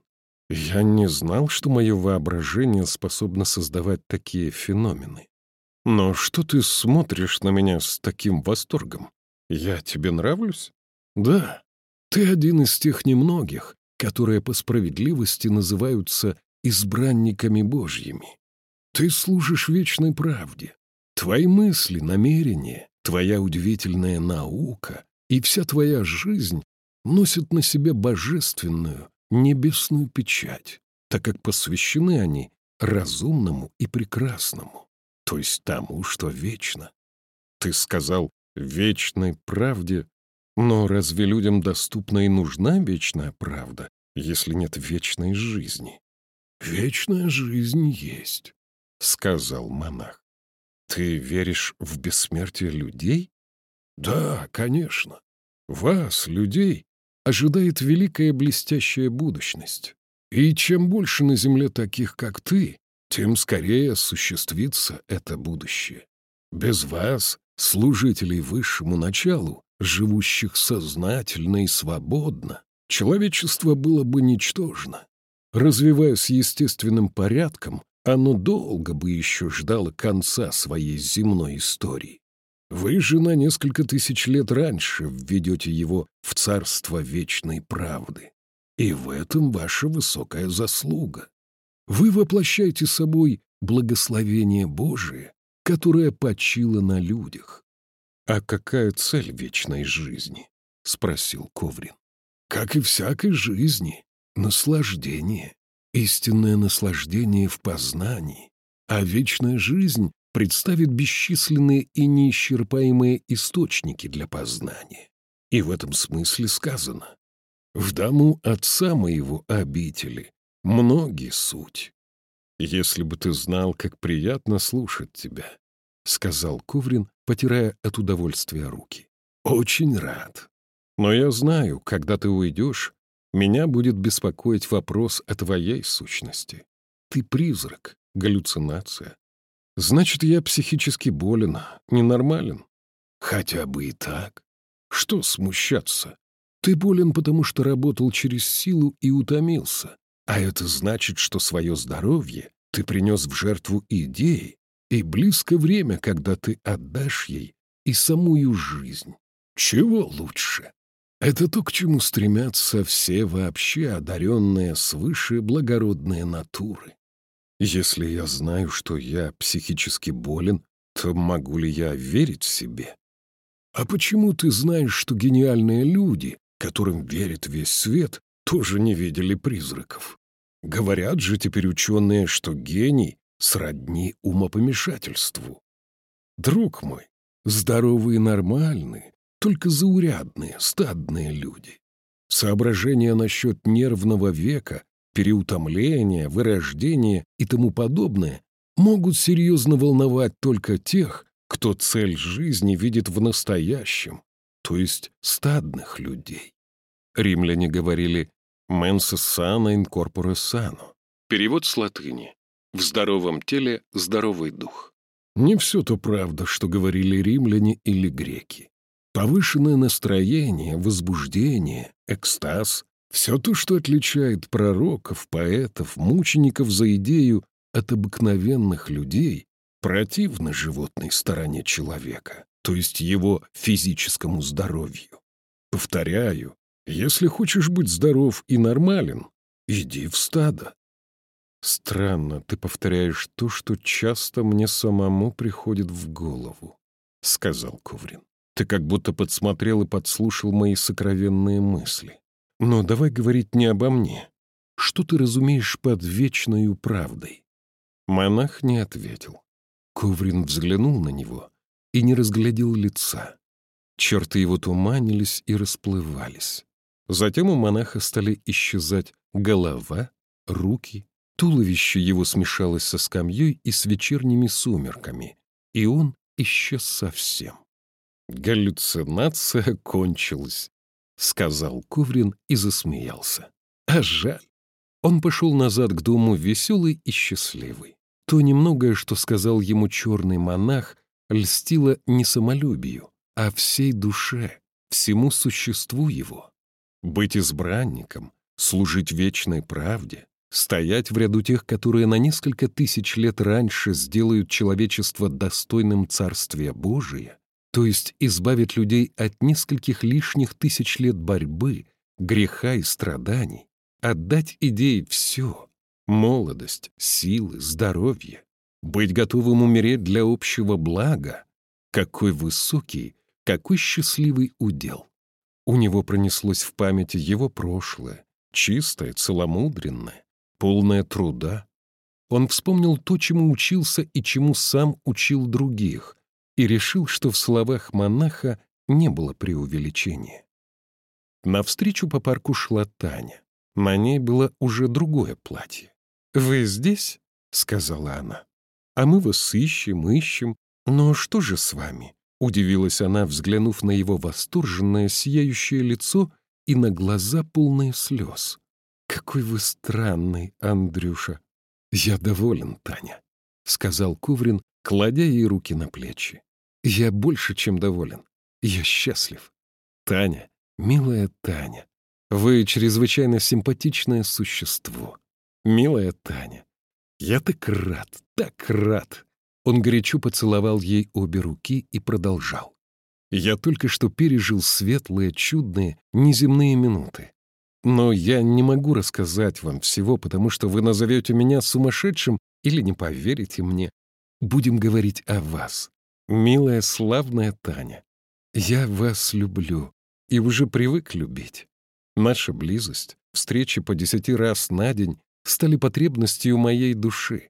Я не знал, что мое воображение способно создавать такие феномены. Но что ты смотришь на меня с таким восторгом? Я тебе нравлюсь? Да, ты один из тех немногих, которые по справедливости называются избранниками Божьими. Ты служишь вечной правде. Твои мысли, намерения, твоя удивительная наука и вся твоя жизнь носят на себе божественную, небесную печать, так как посвящены они разумному и прекрасному, то есть тому, что вечно. Ты сказал «вечной правде», но разве людям доступна и нужна вечная правда, если нет вечной жизни? «Вечная жизнь есть», — сказал монах. «Ты веришь в бессмертие людей?» «Да, конечно. Вас, людей, ожидает великая блестящая будущность. И чем больше на земле таких, как ты, тем скорее осуществится это будущее. Без вас, служителей высшему началу, живущих сознательно и свободно, человечество было бы ничтожно. Развиваясь естественным порядком, оно долго бы еще ждало конца своей земной истории. Вы же на несколько тысяч лет раньше введете его в царство вечной правды. И в этом ваша высокая заслуга. Вы воплощаете собой благословение Божие, которое почило на людях. «А какая цель вечной жизни?» — спросил Коврин. «Как и всякой жизни, наслаждение, истинное наслаждение в познании, а вечная жизнь представит бесчисленные и неисчерпаемые источники для познания. И в этом смысле сказано «В дому отца моего обители многие суть». «Если бы ты знал, как приятно слушать тебя», — сказал Коврин, потирая от удовольствия руки. «Очень рад. Но я знаю, когда ты уйдешь, меня будет беспокоить вопрос о твоей сущности. Ты призрак, галлюцинация, Значит, я психически болен, ненормален. Хотя бы и так. Что смущаться? Ты болен, потому что работал через силу и утомился. А это значит, что свое здоровье ты принес в жертву идеи, и близко время, когда ты отдашь ей и самую жизнь. Чего лучше? Это то, к чему стремятся все вообще одаренные свыше благородные натуры. Если я знаю, что я психически болен, то могу ли я верить себе? А почему ты знаешь, что гениальные люди, которым верит весь свет, тоже не видели призраков? Говорят же теперь ученые, что гений сродни умопомешательству. Друг мой, здоровые и нормальные, только заурядные, стадные люди. Соображения насчет нервного века переутомление, вырождение и тому подобное могут серьезно волновать только тех, кто цель жизни видит в настоящем, то есть стадных людей. Римляне говорили «mensa sana in corpore sano». Перевод с латыни «в здоровом теле здоровый дух». Не все то правда, что говорили римляне или греки. Повышенное настроение, возбуждение, экстаз все то, что отличает пророков, поэтов, мучеников за идею от обыкновенных людей, противно животной стороне человека, то есть его физическому здоровью. Повторяю, если хочешь быть здоров и нормален, иди в стадо. Странно, ты повторяешь то, что часто мне самому приходит в голову, — сказал Коврин. Ты как будто подсмотрел и подслушал мои сокровенные мысли. Но давай говорить не обо мне. Что ты разумеешь под вечною правдой? Монах не ответил. Коврин взглянул на него и не разглядел лица. Черты его туманились и расплывались. Затем у монаха стали исчезать голова, руки, туловище его смешалось со скамьей и с вечерними сумерками, и он исчез совсем. «Галлюцинация кончилась», — сказал Коврин и засмеялся. «А жаль». Он пошел назад к дому веселый и счастливый. То немногое, что сказал ему черный монах, льстило не самолюбию, а всей душе, всему существу его. Быть избранником, служить вечной правде, стоять в ряду тех, которые на несколько тысяч лет раньше сделают человечество достойным Царствия Божия, то есть избавят людей от нескольких лишних тысяч лет борьбы, греха и страданий, отдать идее все — молодость, силы, здоровье, быть готовым умереть для общего блага. Какой высокий, какой счастливый удел! У него пронеслось в памяти его прошлое, чистое, целомудренное, полное труда. Он вспомнил то, чему учился и чему сам учил других, и решил, что в словах монаха не было преувеличения. Навстречу по парку шла Таня. На ней было уже другое платье. «Вы здесь?» — сказала она. «А мы вас ищем, ищем. Но что же с вами? Удивилась она, взглянув на его восторженное, сияющее лицо и на глаза полные слез. «Какой вы странный, Андрюша!» «Я доволен, Таня», — сказал Куврин, кладя ей руки на плечи. «Я больше, чем доволен. Я счастлив. Таня, милая Таня, вы чрезвычайно симпатичное существо. Милая Таня, я так рад, так рад. Он горячо поцеловал ей обе руки и продолжал. «Я только что пережил светлые, чудные, неземные минуты. Но я не могу рассказать вам всего, потому что вы назовете меня сумасшедшим или не поверите мне. Будем говорить о вас, милая, славная Таня. Я вас люблю и уже привык любить. Наша близость, встречи по десяти раз на день стали потребностью моей души.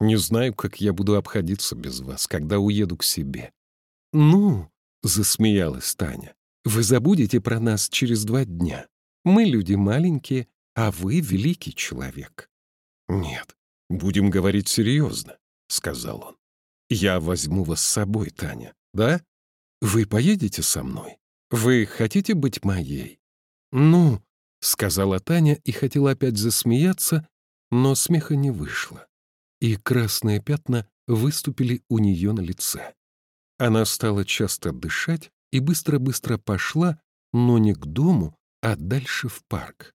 Не знаю, как я буду обходиться без вас, когда уеду к себе». «Ну», — засмеялась Таня, — «вы забудете про нас через два дня. Мы люди маленькие, а вы великий человек». «Нет, будем говорить серьезно», — сказал он. «Я возьму вас с собой, Таня, да? Вы поедете со мной? Вы хотите быть моей?» «Ну», — сказала Таня и хотела опять засмеяться, но смеха не вышло и красные пятна выступили у нее на лице. Она стала часто дышать и быстро-быстро пошла, но не к дому, а дальше в парк.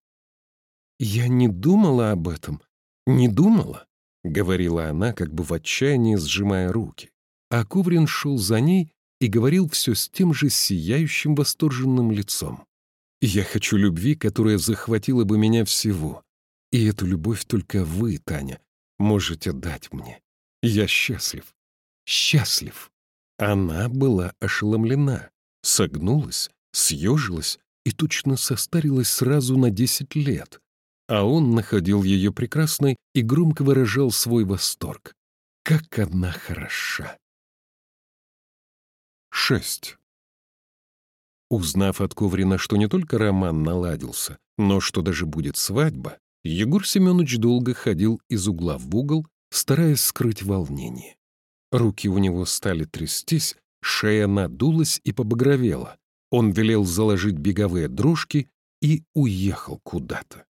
«Я не думала об этом, не думала», — говорила она, как бы в отчаянии сжимая руки. А Коврин шел за ней и говорил все с тем же сияющим восторженным лицом. «Я хочу любви, которая захватила бы меня всего. И эту любовь только вы, Таня, можете дать мне. Я счастлив. Счастлив. Она была ошеломлена, согнулась, съежилась и точно состарилась сразу на десять лет. А он находил ее прекрасной и громко выражал свой восторг. Как она хороша! 6. Узнав от Коврина, что не только роман наладился, но что даже будет свадьба, Егор Семенович долго ходил из угла в угол, стараясь скрыть волнение. Руки у него стали трястись, шея надулась и побагровела. Он велел заложить беговые дрожки и уехал куда-то.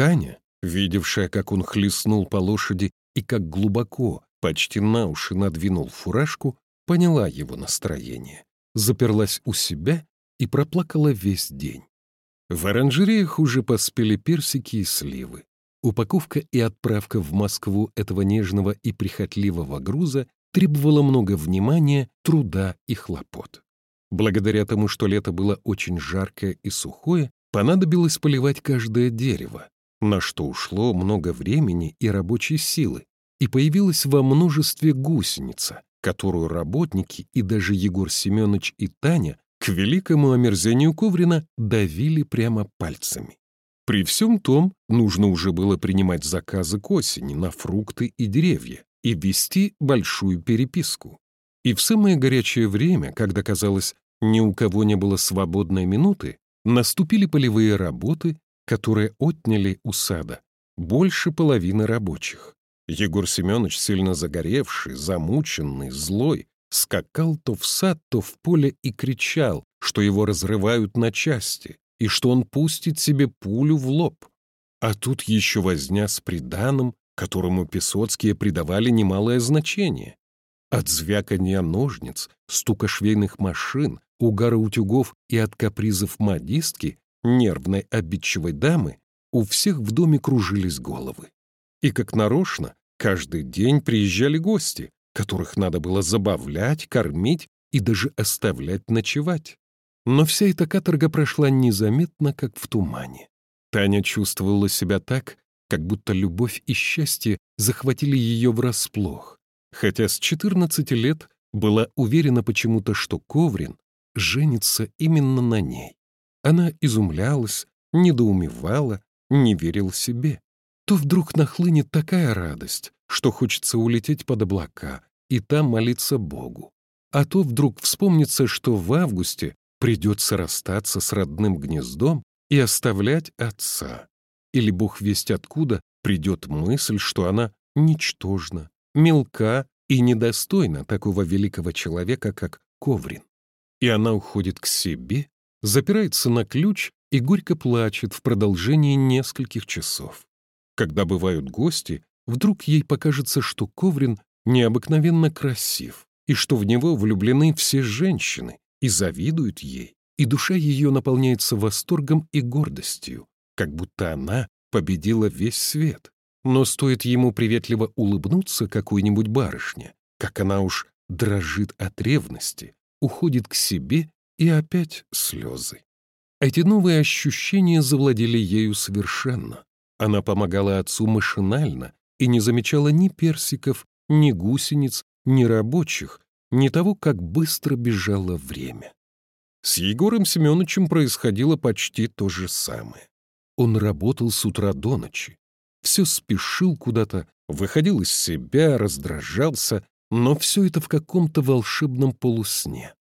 Таня, видевшая, как он хлестнул по лошади и как глубоко, почти на уши надвинул фуражку, поняла его настроение, заперлась у себя и проплакала весь день. В оранжереях уже поспели персики и сливы. Упаковка и отправка в Москву этого нежного и прихотливого груза требовала много внимания, труда и хлопот. Благодаря тому, что лето было очень жаркое и сухое, понадобилось поливать каждое дерево. На что ушло много времени и рабочей силы, и появилась во множестве гусеница, которую работники и даже Егор Семенович и Таня к великому омерзению Коврина давили прямо пальцами. При всем том, нужно уже было принимать заказы к осени на фрукты и деревья и вести большую переписку. И в самое горячее время, когда, казалось, ни у кого не было свободной минуты, наступили полевые работы, которые отняли у сада больше половины рабочих. Егор Семенович, сильно загоревший, замученный, злой, скакал то в сад, то в поле и кричал, что его разрывают на части и что он пустит себе пулю в лоб. А тут еще возня с приданым, которому песоцкие придавали немалое значение. От звяканья ножниц, стука швейных машин, угара утюгов и от капризов модистки, нервной обидчивой дамы, у всех в доме кружились головы. И как нарочно, каждый день приезжали гости, которых надо было забавлять, кормить и даже оставлять ночевать. Но вся эта каторга прошла незаметно, как в тумане. Таня чувствовала себя так, как будто любовь и счастье захватили ее врасплох, хотя с 14 лет была уверена почему-то, что Коврин женится именно на ней. Она изумлялась, недоумевала, не верил себе. То вдруг нахлынет такая радость, что хочется улететь под облака и там молиться Богу. А то вдруг вспомнится, что в августе придется расстаться с родным гнездом и оставлять отца. Или Бог весть откуда придет мысль, что она ничтожна, мелка и недостойна такого великого человека, как Коврин. И она уходит к себе, запирается на ключ и горько плачет в продолжении нескольких часов. Когда бывают гости, вдруг ей покажется, что Коврин необыкновенно красив, и что в него влюблены все женщины и завидуют ей, и душа ее наполняется восторгом и гордостью, как будто она победила весь свет. Но стоит ему приветливо улыбнуться какой-нибудь барышне, как она уж дрожит от ревности, уходит к себе и опять слезы. Эти новые ощущения завладели ею совершенно. Она помогала отцу машинально и не замечала ни персиков, ни гусениц, ни рабочих, ни того, как быстро бежало время. С Егором Семеновичем происходило почти то же самое. Он работал с утра до ночи, все спешил куда-то, выходил из себя, раздражался, но все это в каком-то волшебном полусне.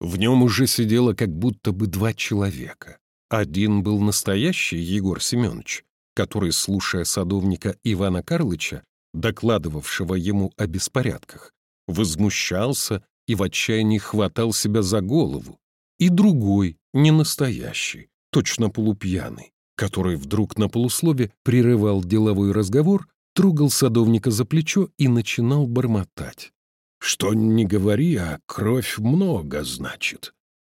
В нем уже сидело как будто бы два человека. Один был настоящий Егор Семенович, который, слушая садовника Ивана Карлыча, докладывавшего ему о беспорядках, возмущался и в отчаянии хватал себя за голову, и другой, не настоящий, точно полупьяный, который вдруг на полуслове прерывал деловой разговор, трогал садовника за плечо и начинал бормотать. Что ни говори, а кровь много значит.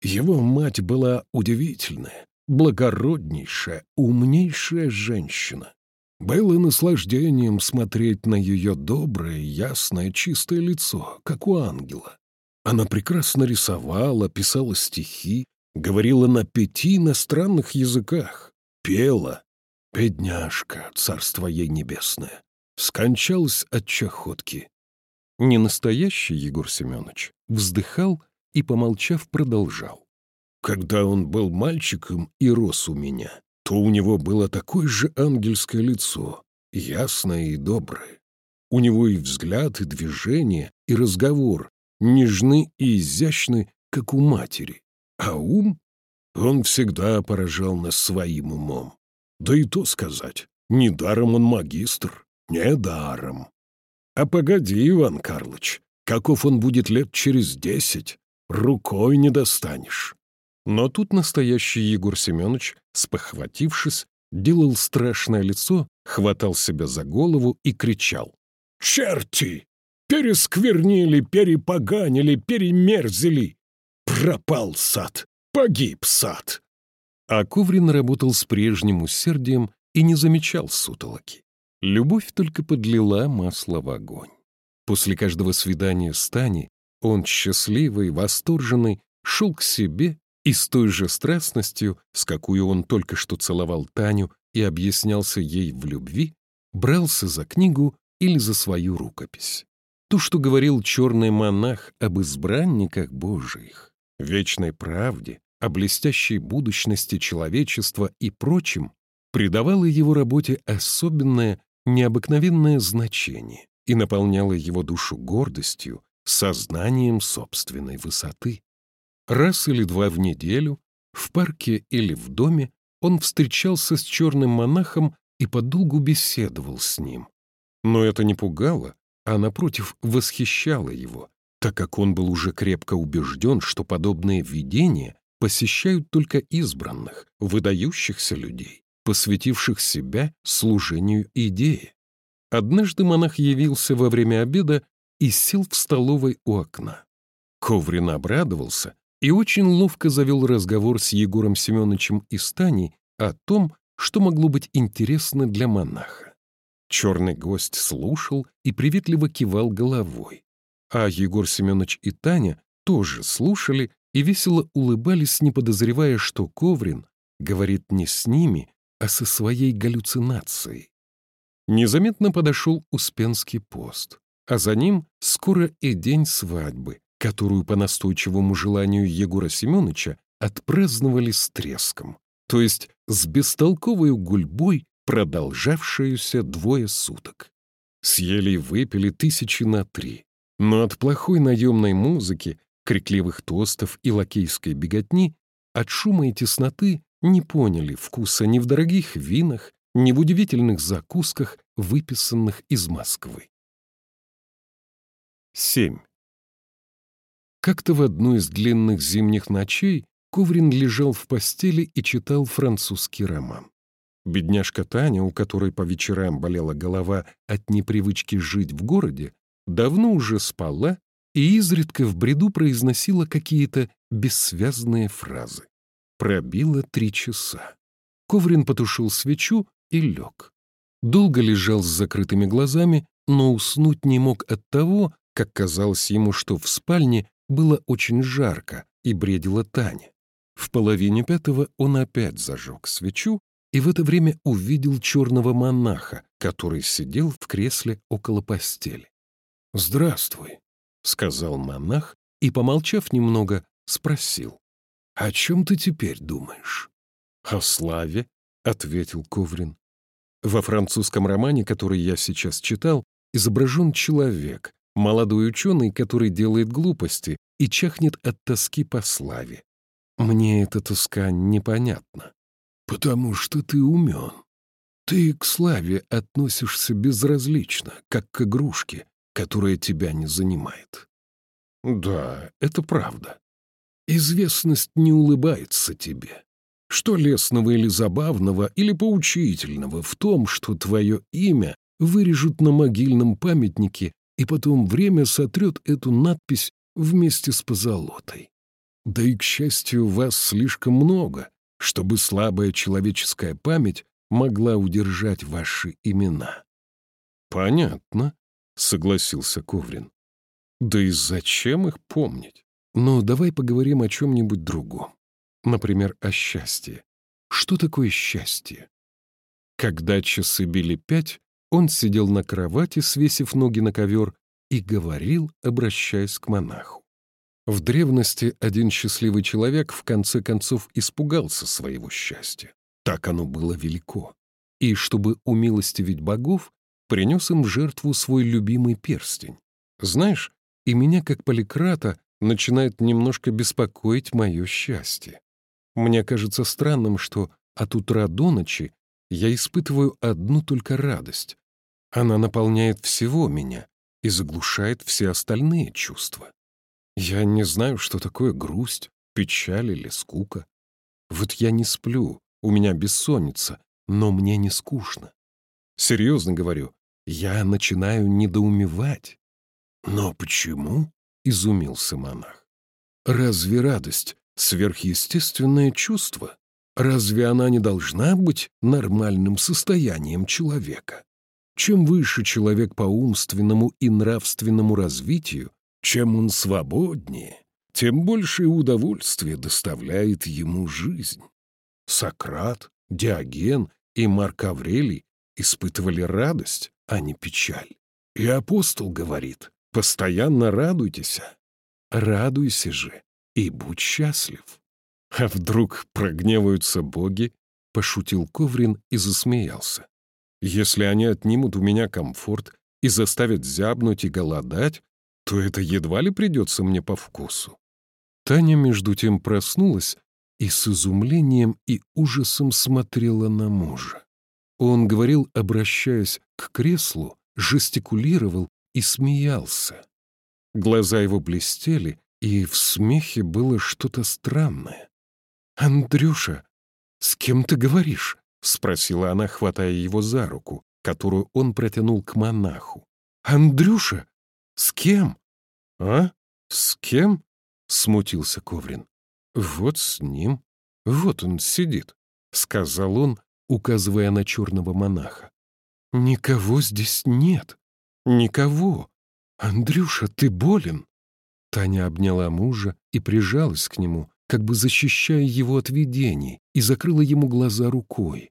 Его мать была удивительная, благороднейшая, умнейшая женщина. Было наслаждением смотреть на ее доброе, ясное, чистое лицо, как у ангела. Она прекрасно рисовала, писала стихи, говорила на пяти иностранных языках, пела. Бедняжка, царство ей небесное, скончалась от чахотки. Не настоящий Егор Семенович вздыхал и, помолчав, продолжал. Когда он был мальчиком и рос у меня, то у него было такое же ангельское лицо, ясное и доброе. У него и взгляд, и движение, и разговор нежны и изящны, как у матери. А ум? Он всегда поражал нас своим умом. Да и то сказать, недаром он магистр, недаром. А погоди, Иван Карлович, каков он будет лет через десять, рукой не достанешь. Но тут настоящий Егор Семенович, спохватившись, делал страшное лицо, хватал себя за голову и кричал. «Черти! Пересквернили, перепоганили, перемерзили! Пропал сад! Погиб сад!» А Коврин работал с прежним усердием и не замечал сутолоки. Любовь только подлила масло в огонь. После каждого свидания с Таней он, счастливый, восторженный, шел к себе и с той же страстностью, с какой он только что целовал Таню, и объяснялся ей в любви, брался за книгу или за свою рукопись. То, что говорил черный монах об избранниках Божиих, вечной правде, о блестящей будущности человечества и прочем, придавало его работе особенное, необыкновенное значение и наполняло его душу гордостью, сознанием собственной высоты. Раз или два в неделю, в парке или в доме, он встречался с черным монахом и подолгу беседовал с ним. Но это не пугало, а, напротив, восхищало его, так как он был уже крепко убежден, что подобные видения посещают только избранных, выдающихся людей, посвятивших себя служению идеи. Однажды монах явился во время обеда и сел в столовой у окна. Коврин обрадовался и очень ловко завел разговор с Егором Семеновичем из Тани о том, что могло быть интересно для монаха. Черный гость слушал и приветливо кивал головой, а Егор Семенович и Таня тоже слушали и весело улыбались, не подозревая, что Коврин говорит не с ними, а со своей галлюцинацией. Незаметно подошел Успенский пост, а за ним скоро и день свадьбы, которую по настойчивому желанию Егора Семеновича отпраздновали с треском, то есть с бестолковой гульбой, продолжавшуюся двое суток. Съели и выпили тысячи на три, но от плохой наемной музыки, крикливых тостов и лакейской беготни, от шума и тесноты не поняли вкуса ни в дорогих винах, ни в удивительных закусках, выписанных из Москвы. 7. Как-то в одну из длинных зимних ночей Коврин лежал в постели и читал французский роман. Бедняжка Таня, у которой по вечерам болела голова от непривычки жить в городе, давно уже спала и изредка в бреду произносила какие-то бессвязные фразы. Пробило три часа. Коврин потушил свечу и лег. Долго лежал с закрытыми глазами, но уснуть не мог от того, как казалось ему, что в спальне было очень жарко, и бредила Таня. В половине пятого он опять зажег свечу и в это время увидел черного монаха, который сидел в кресле около постели. «Здравствуй», — сказал монах и, помолчав немного, спросил. «О чем ты теперь думаешь?» «О славе», — ответил Коврин. Во французском романе, который я сейчас читал, изображен человек, молодой ученый, который делает глупости и чахнет от тоски по славе. Мне эта тоска непонятна. Потому что ты умен. Ты к славе относишься безразлично, как к игрушке, которая тебя не занимает. Да, это правда. Известность не улыбается тебе. Что лестного или забавного, или поучительного в том, что твое имя вырежут на могильном памятнике и потом время сотрет эту надпись вместе с позолотой. Да и, к счастью, вас слишком много, чтобы слабая человеческая память могла удержать ваши имена. «Понятно», — согласился Коврин. «Да и зачем их помнить? Но давай поговорим о чем-нибудь другом. Например, о счастье. Что такое счастье?» Когда часы били пять, он сидел на кровати, свесив ноги на ковер, и говорил, обращаясь к монаху. В древности один счастливый человек в конце концов испугался своего счастья. Так оно было велико. И, чтобы умилостивить богов, принес им в жертву свой любимый перстень. Знаешь, и меня, как поликрата, начинает немножко беспокоить мое счастье. Мне кажется странным, что от утра до ночи я испытываю одну только радость, она наполняет всего меня и заглушает все остальные чувства. Я не знаю, что такое грусть, печаль или скука. Вот я не сплю, у меня бессонница, но мне не скучно. Серьезно говорю, я начинаю недоумевать. Но почему? — изумился монах. Разве радость — сверхъестественное чувство? Разве она не должна быть нормальным состоянием человека? Чем выше человек по умственному и нравственному развитию, чем он свободнее, тем большее удовольствие доставляет ему жизнь. Сократ, Диоген и Марк Аврелий испытывали радость, а не печаль. И апостол говорит, постоянно радуйтесь. Радуйся же и будь счастлив. А вдруг прогневаются боги? Пошутил Коврин и засмеялся. Если они отнимут у меня комфорт и заставят зябнуть и голодать, то это едва ли придется мне по вкусу. Таня, между тем, проснулась и с изумлением и ужасом смотрела на мужа. Он говорил, обращаясь к креслу, жестикулировал и смеялся. Глаза его блестели, и в смехе было что-то странное. «Андрюша, с кем ты говоришь?» — спросила она, хватая его за руку, которую он протянул к монаху. «Андрюша, с кем?» «А? С кем?» — смутился Коврин. «Вот с ним. Вот он сидит», — сказал он, указывая на черного монаха. «Никого здесь нет. Никого. Андрюша, ты болен?» Таня обняла мужа и прижалась к нему, как бы защищая его от видений, и закрыла ему глаза рукой.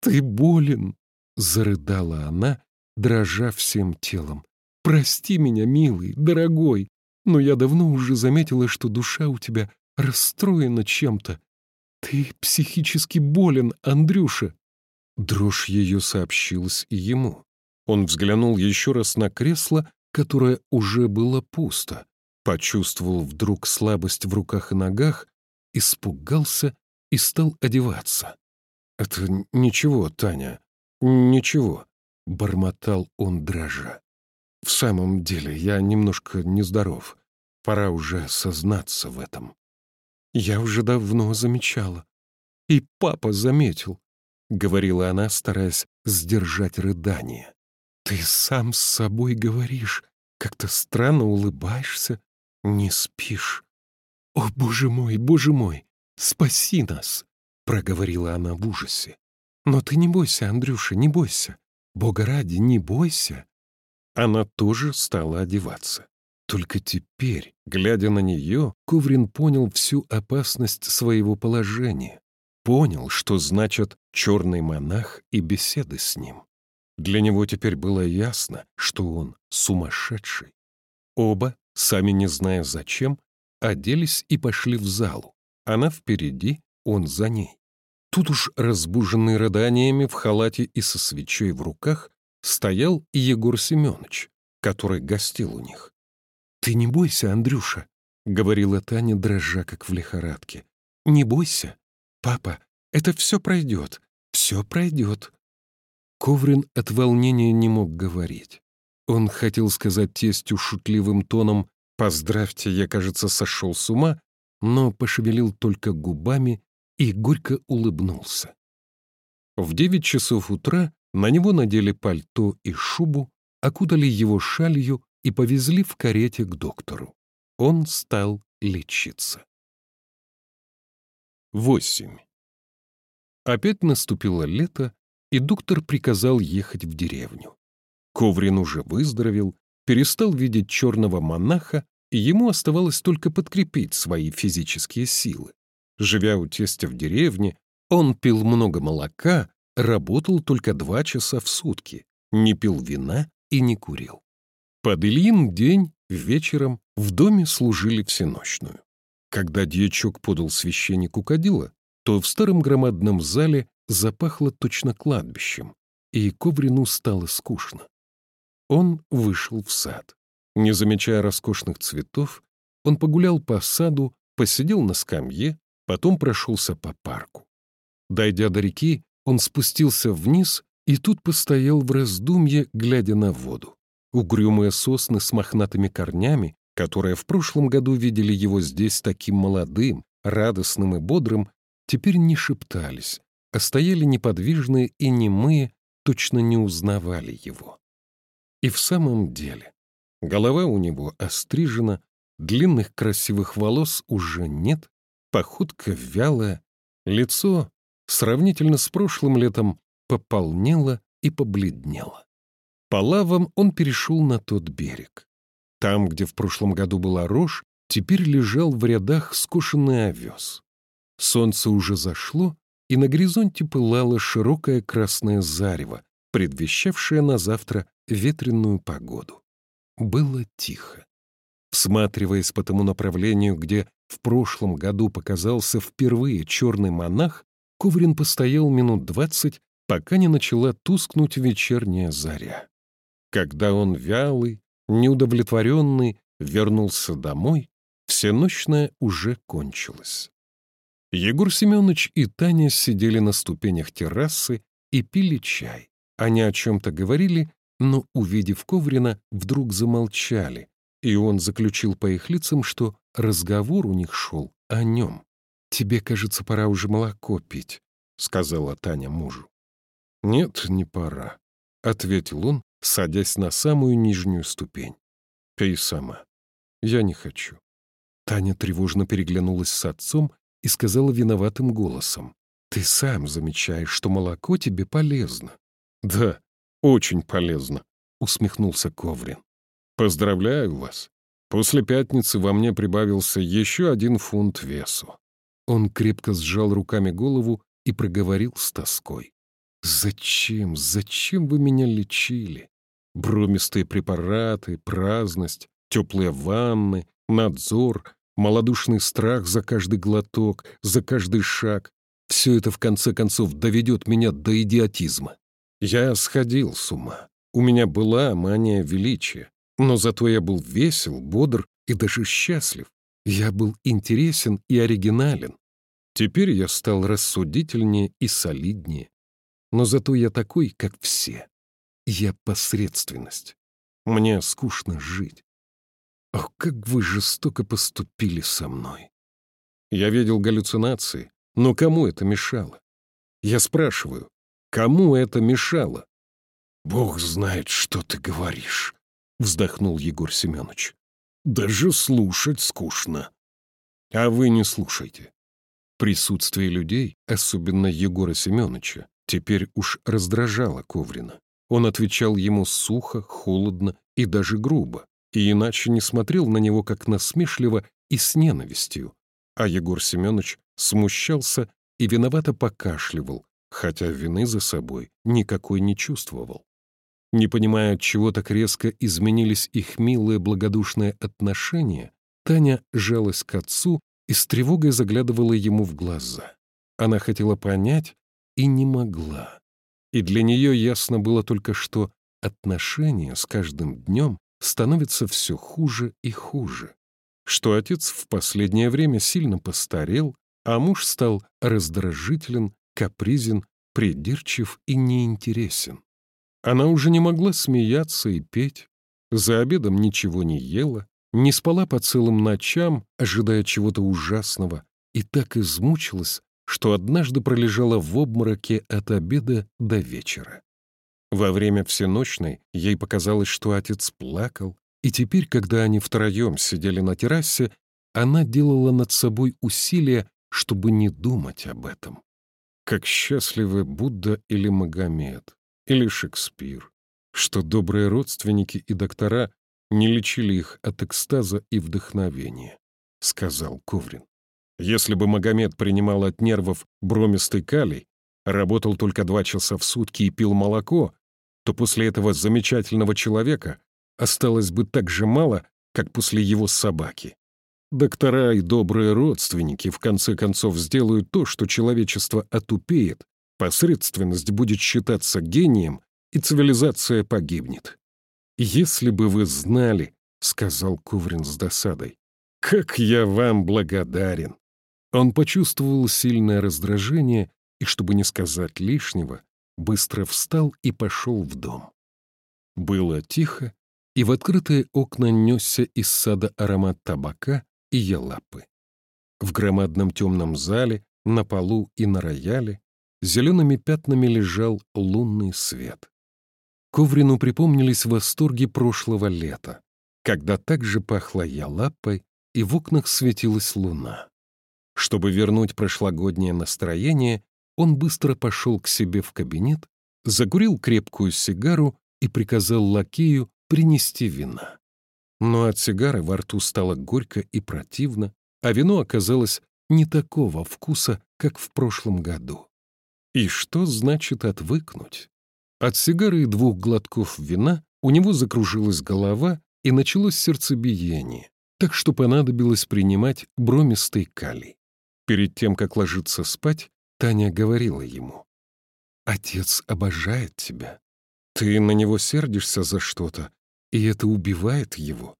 «Ты болен!» — зарыдала она, дрожа всем телом. «Прости меня, милый, дорогой, но я давно уже заметила, что душа у тебя расстроена чем-то. Ты психически болен, Андрюша!» Дрожь ее сообщилась и ему. Он взглянул еще раз на кресло, которое уже было пусто, почувствовал вдруг слабость в руках и ногах, испугался и стал одеваться. «Это ничего, Таня, ничего», — бормотал он дрожа. «В самом деле, я немножко нездоров. Пора уже сознаться в этом». «Я уже давно замечала. И папа заметил», — говорила она, стараясь сдержать рыдание. «Ты сам с собой говоришь, как-то странно улыбаешься, не спишь. О, боже мой, боже мой, спаси нас!» — проговорила она в ужасе. «Но ты не бойся, Андрюша, не бойся. Бога ради, не бойся». Она тоже стала одеваться. Только теперь, глядя на нее, Коврин понял всю опасность своего положения. Понял, что значит черный монах и беседы с ним. Для него теперь было ясно, что он сумасшедший. Оба, сами не зная зачем, оделись и пошли в залу. Она впереди, он за ней. Тут уж разбуженный рыданиями в халате и со свечой в руках стоял Егор Семенович, который гостил у них. «Ты не бойся, Андрюша», — говорила Таня, дрожа, как в лихорадке. «Не бойся. Папа, это все пройдет. Все пройдет». Коврин от волнения не мог говорить. Он хотел сказать тестю шутливым тоном «Поздравьте, я, кажется, сошел с ума», но пошевелил только губами и горько улыбнулся. В девять часов утра на него надели пальто и шубу, окутали его шалью и повезли в карете к доктору. Он стал лечиться. 8. Опять наступило лето, и доктор приказал ехать в деревню. Коврин уже выздоровел, перестал видеть черного монаха, и ему оставалось только подкрепить свои физические силы. Живя у тестя в деревне, он пил много молока, работал только два часа в сутки, не пил вина и не курил. Под Ильин день, вечером, в доме служили всеночную. Когда дьячок подал священнику кадила, то в старом громадном зале запахло точно кладбищем, и Коврину стало скучно. Он вышел в сад. Не замечая роскошных цветов, он погулял по саду, посидел на скамье, потом прошелся по парку. Дойдя до реки, он спустился вниз и тут постоял в раздумье, глядя на воду. Угрюмые сосны с мохнатыми корнями, которые в прошлом году видели его здесь таким молодым, радостным и бодрым, теперь не шептались, а стояли неподвижные и немые, точно не узнавали его. И в самом деле, голова у него острижена, длинных красивых волос уже нет, походка вялая, лицо, сравнительно с прошлым летом, пополнело и побледнело. По лавам он перешел на тот берег. Там, где в прошлом году была рожь, теперь лежал в рядах скошенный овес. Солнце уже зашло, и на горизонте пылало широкое красное зарево, предвещавшее на завтра ветреную погоду. Было тихо. Всматриваясь по тому направлению, где в прошлом году показался впервые черный монах, Коврин постоял минут двадцать, пока не начала тускнуть вечерняя заря. Когда он вялый, неудовлетворенный, вернулся домой, всеночная уже кончилась. Егор Семенович и Таня сидели на ступенях террасы и пили чай. Они о чем-то говорили, но, увидев Коврина, вдруг замолчали, и он заключил по их лицам, что разговор у них шел о нем. «Тебе, кажется, пора уже молоко пить», — сказала Таня мужу. «Нет, не пора», — ответил он, садясь на самую нижнюю ступень. «Пей сама. Я не хочу». Таня тревожно переглянулась с отцом и сказала виноватым голосом. «Ты сам замечаешь, что молоко тебе полезно». «Да, очень полезно», — усмехнулся Коврин. «Поздравляю вас. После пятницы во мне прибавился еще один фунт весу». Он крепко сжал руками голову и проговорил с тоской. «Зачем, зачем вы меня лечили? Бромистые препараты, праздность, теплые ванны, надзор, малодушный страх за каждый глоток, за каждый шаг. Все это, в конце концов, доведет меня до идиотизма. Я сходил с ума. У меня была мания величия. Но зато я был весел, бодр и даже счастлив. Я был интересен и оригинален. Теперь я стал рассудительнее и солиднее. Но зато я такой, как все. Я посредственность. Мне скучно жить. Ох, как вы жестоко поступили со мной. Я видел галлюцинации, но кому это мешало? Я спрашиваю, кому это мешало? Бог знает, что ты говоришь, вздохнул Егор Семенович. Даже слушать скучно. А вы не слушайте. Присутствие людей, особенно Егора Семеновича, теперь уж раздражало Коврина. Он отвечал ему сухо, холодно и даже грубо и иначе не смотрел на него как насмешливо и с ненавистью. А Егор Семенович смущался и виновато покашливал, хотя вины за собой никакой не чувствовал. Не понимая, чего так резко изменились их милые благодушные отношения, Таня жалась к отцу и с тревогой заглядывала ему в глаза. Она хотела понять и не могла. И для нее ясно было только, что отношения с каждым днем становится все хуже и хуже, что отец в последнее время сильно постарел, а муж стал раздражителен, капризен, придирчив и неинтересен. Она уже не могла смеяться и петь, за обедом ничего не ела, не спала по целым ночам, ожидая чего-то ужасного, и так измучилась, что однажды пролежала в обмороке от обеда до вечера. Во время всеночной ей показалось, что отец плакал, и теперь, когда они втроем сидели на террасе, она делала над собой усилия, чтобы не думать об этом. Как счастливы Будда или Магомед, или Шекспир, что добрые родственники и доктора не лечили их от экстаза и вдохновения, — сказал Коврин. Если бы Магомед принимал от нервов бромистый калий, работал только два часа в сутки и пил молоко, то после этого замечательного человека осталось бы так же мало, как после его собаки. Доктора и добрые родственники в конце концов сделают то, что человечество отупеет, посредственность будет считаться гением, и цивилизация погибнет. «Если бы вы знали», — сказал Куврин с досадой, — «как я вам благодарен». Он почувствовал сильное раздражение и, чтобы не сказать лишнего, быстро встал и пошел в дом. Было тихо, и в открытые окна несся из сада аромат табака и ялапы. В громадном темном зале, на полу и на рояле зелеными пятнами лежал лунный свет. Коврину припомнились восторги прошлого лета, когда также пахло ялапой и в окнах светилась луна. Чтобы вернуть прошлогоднее настроение, он быстро пошел к себе в кабинет, закурил крепкую сигару и приказал лакею принести вина. Но от сигары во рту стало горько и противно, а вино оказалось не такого вкуса, как в прошлом году. И что значит отвыкнуть? От сигары и двух глотков вина у него закружилась голова и началось сердцебиение, так что понадобилось принимать бромистый калий. Перед тем, как ложиться спать, Таня говорила ему. «Отец обожает тебя. Ты на него сердишься за что-то, и это убивает его.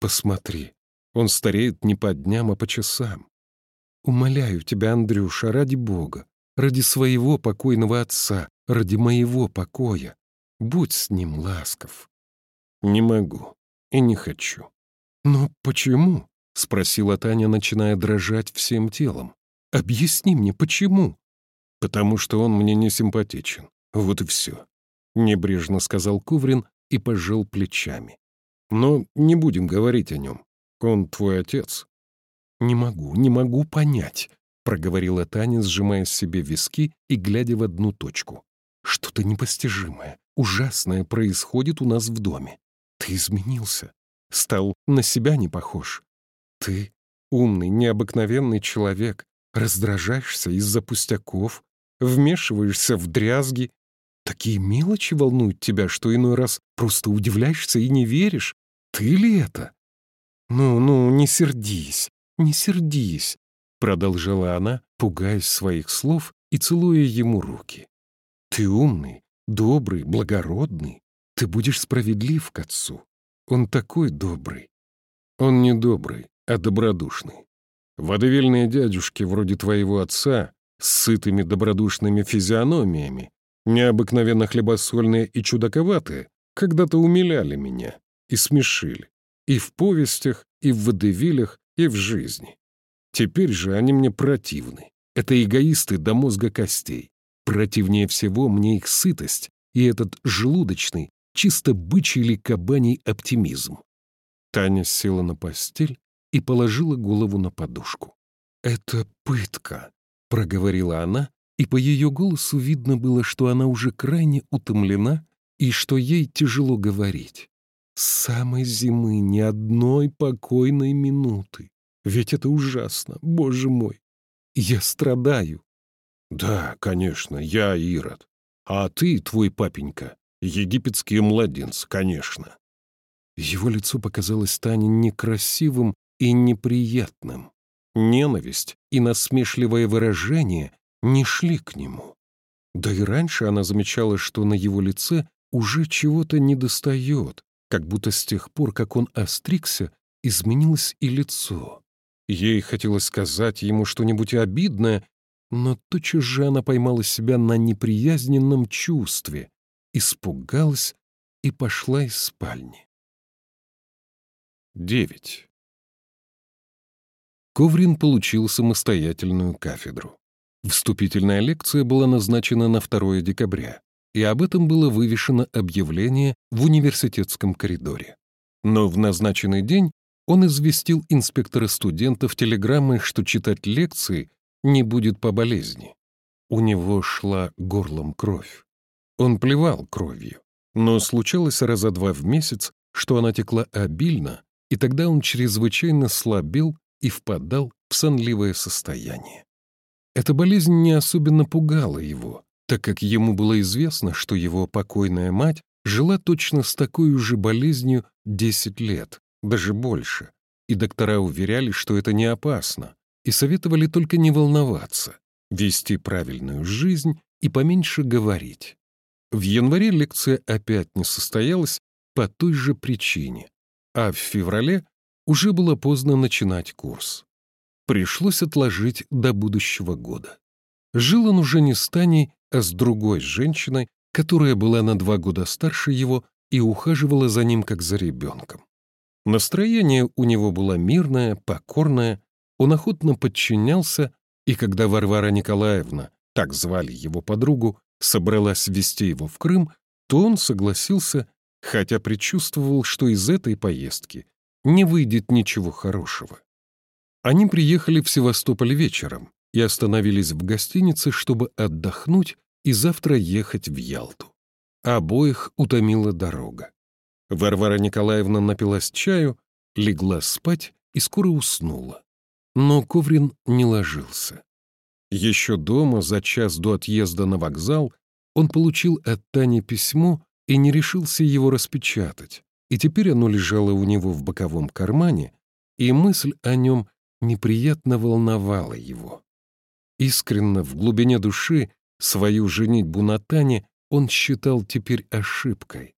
Посмотри, он стареет не по дням, а по часам. Умоляю тебя, Андрюша, ради Бога, ради своего покойного отца, ради моего покоя. Будь с ним ласков. Не могу и не хочу. Но почему? — спросила Таня, начиная дрожать всем телом. «Объясни мне, почему?» «Потому что он мне не симпатичен. Вот и все», — небрежно сказал Куврин и пожал плечами. «Но не будем говорить о нем. Он твой отец». «Не могу, не могу понять», — проговорила Таня, сжимая себе виски и глядя в одну точку. «Что-то непостижимое, ужасное происходит у нас в доме. Ты изменился, стал на себя не похож. Ты умный, необыкновенный человек, раздражаешься из-за пустяков, вмешиваешься в дрязги. Такие мелочи волнуют тебя, что иной раз просто удивляешься и не веришь. Ты ли это? Ну-ну, не сердись, не сердись, продолжала она, пугаясь своих слов и целуя ему руки. Ты умный, добрый, благородный. Ты будешь справедлив к отцу. Он такой добрый. Он не добрый, а добродушный. Водовильные дядюшки вроде твоего отца с сытыми добродушными физиономиями, необыкновенно хлебосольные и чудаковатые, когда-то умиляли меня и смешили. И в повестях, и в водевилях, и в жизни. Теперь же они мне противны. Это эгоисты до мозга костей. Противнее всего мне их сытость и этот желудочный, чисто бычий или кабаний оптимизм. Таня села на постель и положила голову на подушку. «Это пытка», — проговорила она, и по ее голосу видно было, что она уже крайне утомлена и что ей тяжело говорить. «С самой зимы ни одной покойной минуты. Ведь это ужасно, боже мой. Я страдаю». «Да, конечно, я Ирод. А ты, твой папенька, египетские младенцы, конечно». Его лицо показалось Тане некрасивым и неприятным. Ненависть и насмешливое выражение не шли к нему. Да и раньше она замечала, что на его лице уже чего-то недостает, как будто с тех пор, как он остригся, изменилось и лицо. Ей хотелось сказать ему что-нибудь обидное, но тотчас же она поймала себя на неприязненном чувстве, испугалась и пошла из спальни. 9. Коврин получил самостоятельную кафедру. Вступительная лекция была назначена на 2 декабря, и об этом было вывешено объявление в университетском коридоре. Но в назначенный день он известил инспектора студентов телеграммой, что читать лекции не будет по болезни. У него шла горлом кровь. Он плевал кровью, но случалось раза два в месяц, что она текла обильно, и тогда он чрезвычайно слабел и впадал в сонливое состояние. Эта болезнь не особенно пугала его, так как ему было известно, что его покойная мать жила точно с такой же болезнью 10 лет, даже больше, и доктора уверяли, что это не опасно, и советовали только не волноваться, вести правильную жизнь и поменьше говорить. В январе лекция опять не состоялась по той же причине, а в феврале уже было поздно начинать курс. Пришлось отложить до будущего года. Жил он уже не с Таней, а с другой женщиной, которая была на два года старше его и ухаживала за ним как за ребенком. Настроение у него было мирное, покорное, он охотно подчинялся, и когда Варвара Николаевна, так звали его подругу, собралась вести его в Крым, то он согласился, хотя предчувствовал, что из этой поездки не выйдет ничего хорошего. Они приехали в Севастополь вечером и остановились в гостинице, чтобы отдохнуть и завтра ехать в Ялту. Обоих утомила дорога. Варвара Николаевна напилась чаю, легла спать и скоро уснула. Но Коврин не ложился. Еще дома, за час до отъезда на вокзал, он получил от Тани письмо и не решился его распечатать, и теперь оно лежало у него в боковом кармане, и мысль о нем неприятно волновала его. Искренно, в глубине души, свою женитьбу на Тане он считал теперь ошибкой.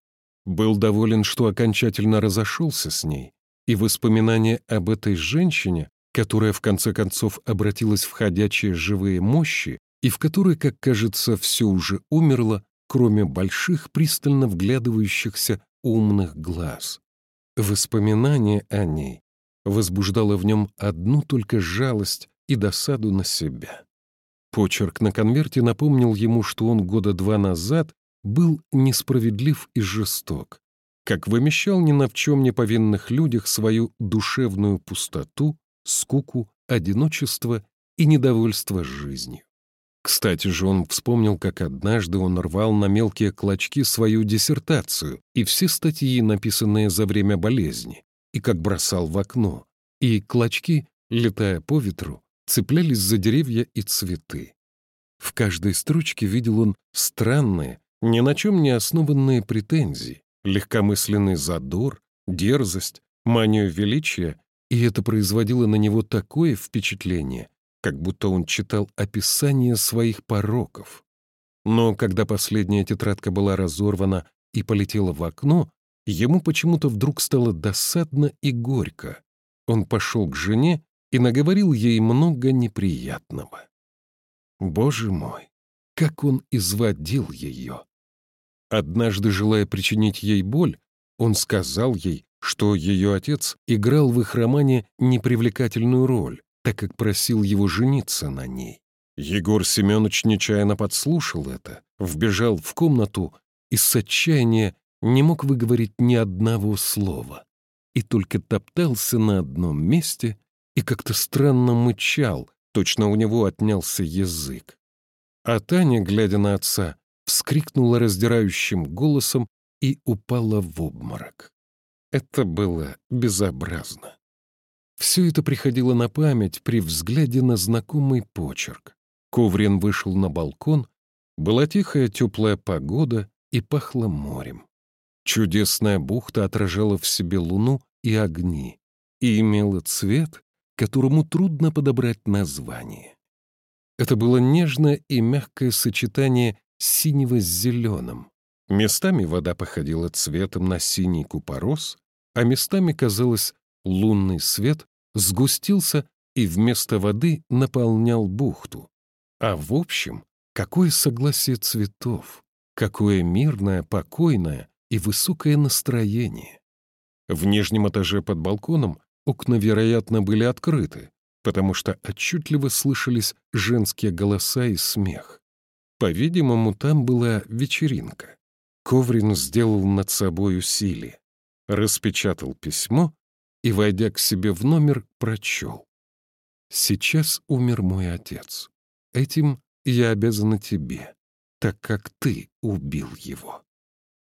Был доволен, что окончательно разошелся с ней, и воспоминания об этой женщине, которая в конце концов обратилась в ходячие живые мощи и в которой, как кажется, все уже умерло, кроме больших пристально вглядывающихся умных глаз. Воспоминание о ней возбуждало в нем одну только жалость и досаду на себя. Почерк на конверте напомнил ему, что он года два назад был несправедлив и жесток, как вымещал ни на в чем не повинных людях свою душевную пустоту, скуку, одиночество и недовольство жизнью. Кстати же, он вспомнил, как однажды он рвал на мелкие клочки свою диссертацию и все статьи, написанные за время болезни, и как бросал в окно, и клочки, летая по ветру, цеплялись за деревья и цветы. В каждой строчке видел он странные, ни на чем не основанные претензии, легкомысленный задор, дерзость, манию величия, и это производило на него такое впечатление, как будто он читал описание своих пороков. Но когда последняя тетрадка была разорвана и полетела в окно, ему почему-то вдруг стало досадно и горько. Он пошел к жене и наговорил ей много неприятного. Боже мой, как он изводил ее! Однажды, желая причинить ей боль, он сказал ей, что ее отец играл в их романе непривлекательную роль, так как просил его жениться на ней. Егор Семенович нечаянно подслушал это, вбежал в комнату и с отчаяния не мог выговорить ни одного слова и только топтался на одном месте и как-то странно мычал, точно у него отнялся язык. А Таня, глядя на отца, вскрикнула раздирающим голосом и упала в обморок. Это было безобразно. Все это приходило на память при взгляде на знакомый почерк. Коврин вышел на балкон, была тихая теплая погода и пахло морем. Чудесная бухта отражала в себе луну и огни и имела цвет, которому трудно подобрать название. Это было нежное и мягкое сочетание синего с зеленым. Местами вода походила цветом на синий купорос, а местами, казалось, лунный свет сгустился и вместо воды наполнял бухту. А в общем, какое согласие цветов, какое мирное, покойное и высокое настроение. В нижнем этаже под балконом окна, вероятно, были открыты, потому что отчетливо слышались женские голоса и смех. По-видимому, там была вечеринка. Коврин сделал над собой усилие, распечатал письмо и, войдя к себе в номер, прочел. «Сейчас умер мой отец. Этим я обязана тебе, так как ты убил его.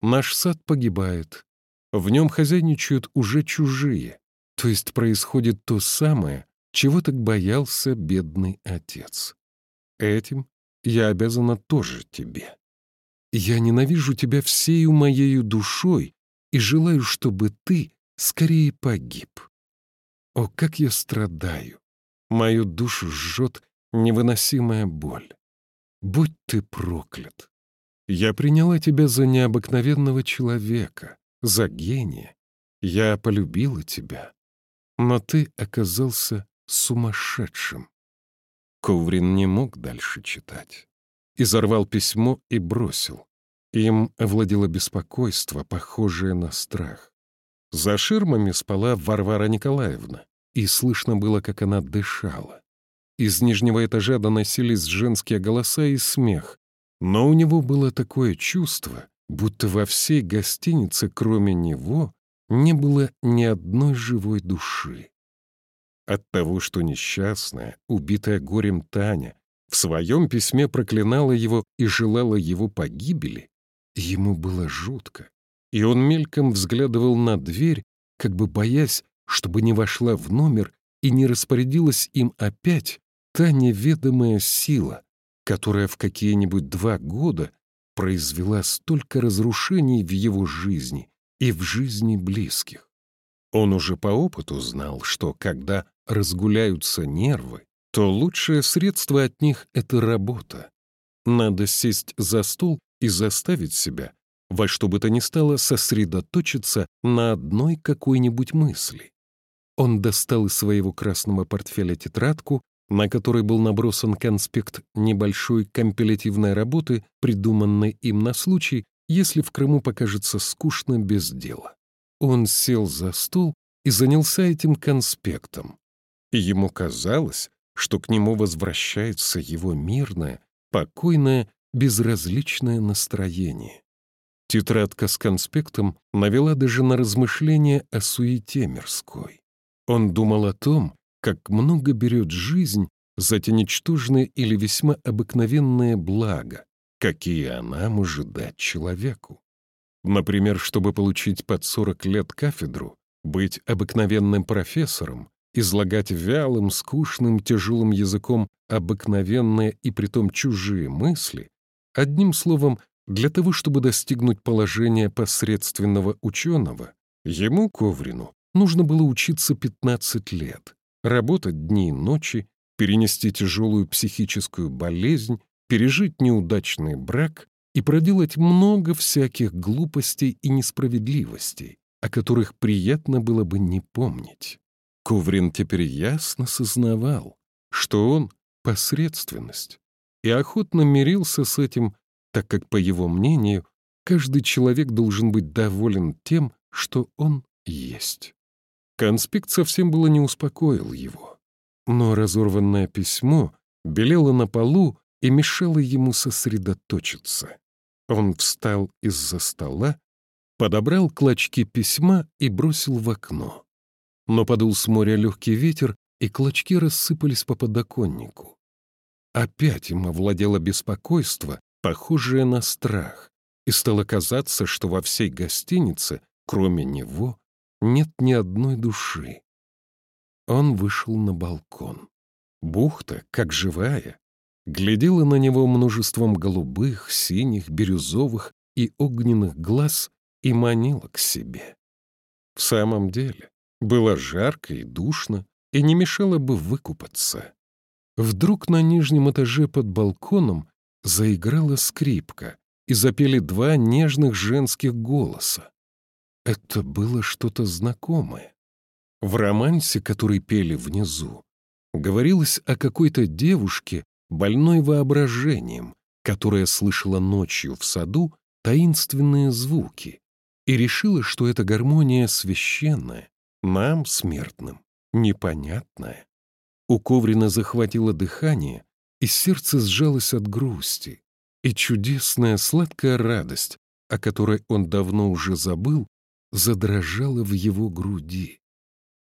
Наш сад погибает. В нем хозяйничают уже чужие, то есть происходит то самое, чего так боялся бедный отец. Этим я обязана тоже тебе. Я ненавижу тебя всею моею душой и желаю, чтобы ты скорее погиб. О, как я страдаю! Мою душу жжет невыносимая боль. Будь ты проклят! Я приняла тебя за необыкновенного человека, за гения. Я полюбила тебя. Но ты оказался сумасшедшим. Коврин не мог дальше читать. Изорвал письмо и бросил. Им овладело беспокойство, похожее на страх. За ширмами спала Варвара Николаевна, и слышно было, как она дышала. Из нижнего этажа доносились женские голоса и смех, но у него было такое чувство, будто во всей гостинице, кроме него, не было ни одной живой души. От того, что несчастная, убитая горем Таня, в своем письме проклинала его и желала его погибели, ему было жутко и он мельком взглядывал на дверь, как бы боясь, чтобы не вошла в номер и не распорядилась им опять, та неведомая сила, которая в какие-нибудь два года произвела столько разрушений в его жизни и в жизни близких. Он уже по опыту знал, что когда разгуляются нервы, то лучшее средство от них — это работа. Надо сесть за стол и заставить себя во что бы то ни стало сосредоточиться на одной какой-нибудь мысли. Он достал из своего красного портфеля тетрадку, на которой был набросан конспект небольшой компилятивной работы, придуманной им на случай, если в Крыму покажется скучно без дела. Он сел за стол и занялся этим конспектом. И ему казалось, что к нему возвращается его мирное, покойное, безразличное настроение. Тетрадка с конспектом навела даже на размышления о суете мирской. Он думал о том, как много берет жизнь за те ничтожные или весьма обыкновенные блага, какие она может дать человеку. Например, чтобы получить под 40 лет кафедру, быть обыкновенным профессором, излагать вялым, скучным, тяжелым языком обыкновенные и притом чужие мысли, одним словом, для того, чтобы достигнуть положения посредственного ученого, ему, Коврину, нужно было учиться 15 лет, работать дни и ночи, перенести тяжелую психическую болезнь, пережить неудачный брак и проделать много всяких глупостей и несправедливостей, о которых приятно было бы не помнить. Коврин теперь ясно сознавал, что он — посредственность, и охотно мирился с этим, так как, по его мнению, каждый человек должен быть доволен тем, что он есть. Конспект совсем было не успокоил его, но разорванное письмо белело на полу и мешало ему сосредоточиться. Он встал из-за стола, подобрал клочки письма и бросил в окно. Но подул с моря легкий ветер, и клочки рассыпались по подоконнику. Опять им овладело беспокойство, похожее на страх, и стало казаться, что во всей гостинице, кроме него, нет ни одной души. Он вышел на балкон. Бухта, как живая, глядела на него множеством голубых, синих, бирюзовых и огненных глаз и манила к себе. В самом деле, было жарко и душно, и не мешало бы выкупаться. Вдруг на нижнем этаже под балконом заиграла скрипка, и запели два нежных женских голоса. Это было что-то знакомое. В романсе, который пели внизу, говорилось о какой-то девушке, больной воображением, которая слышала ночью в саду таинственные звуки и решила, что эта гармония священная, нам, смертным, непонятная. У Коврина захватило дыхание, и сердце сжалось от грусти, и чудесная сладкая радость, о которой он давно уже забыл, задрожала в его груди.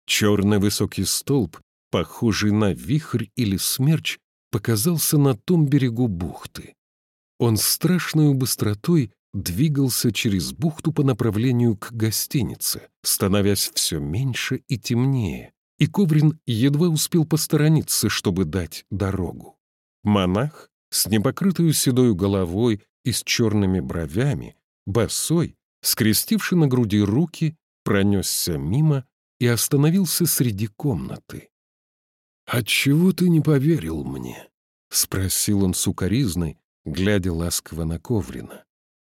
Черный высокий столб, похожий на вихрь или смерч, показался на том берегу бухты. Он страшной быстротой двигался через бухту по направлению к гостинице, становясь все меньше и темнее, и Коврин едва успел посторониться, чтобы дать дорогу. Монах с непокрытую седой головой и с черными бровями, босой, скрестивший на груди руки, пронесся мимо и остановился среди комнаты. «Отчего ты не поверил мне?» — спросил он сукоризной, глядя ласково на Коврина.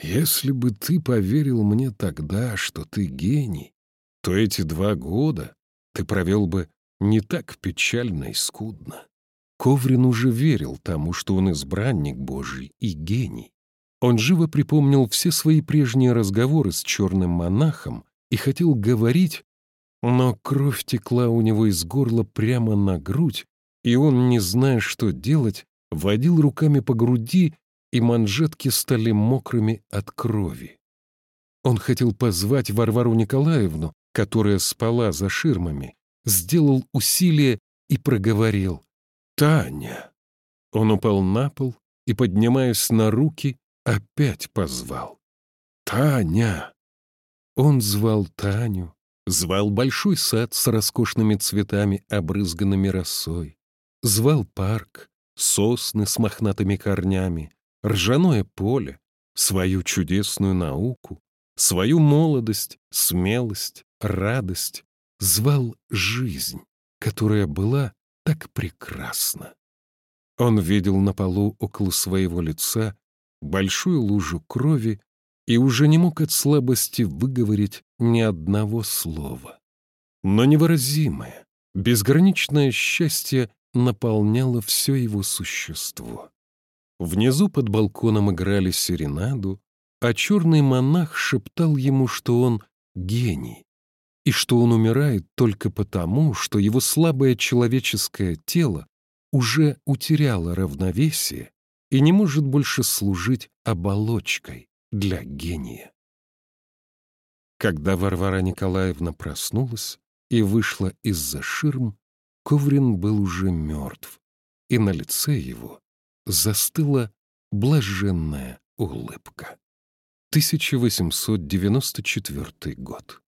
«Если бы ты поверил мне тогда, что ты гений, то эти два года ты провел бы не так печально и скудно». Коврин уже верил тому, что он избранник Божий и гений. Он живо припомнил все свои прежние разговоры с черным монахом и хотел говорить, но кровь текла у него из горла прямо на грудь, и он, не зная, что делать, водил руками по груди, и манжетки стали мокрыми от крови. Он хотел позвать Варвару Николаевну, которая спала за ширмами, сделал усилие и проговорил «Таня». Он упал на пол и, поднимаясь на руки, опять позвал. «Таня!» Он звал Таню, звал большой сад с роскошными цветами, обрызганными росой, звал парк, сосны с мохнатыми корнями, ржаное поле, свою чудесную науку, свою молодость, смелость, радость, звал жизнь, которая была так прекрасна. Он видел на полу около своего лица большую лужу крови и уже не мог от слабости выговорить ни одного слова. Но невыразимое, безграничное счастье наполняло все его существо. Внизу под балконом играли серенаду, а черный монах шептал ему, что он гений, и что он умирает только потому, что его слабое человеческое тело уже утеряло равновесие и не может больше служить оболочкой для гения. Когда Варвара Николаевна проснулась и вышла из-за ширм, Коврин был уже мертв, и на лице его застыла блаженная улыбка. 1894 год.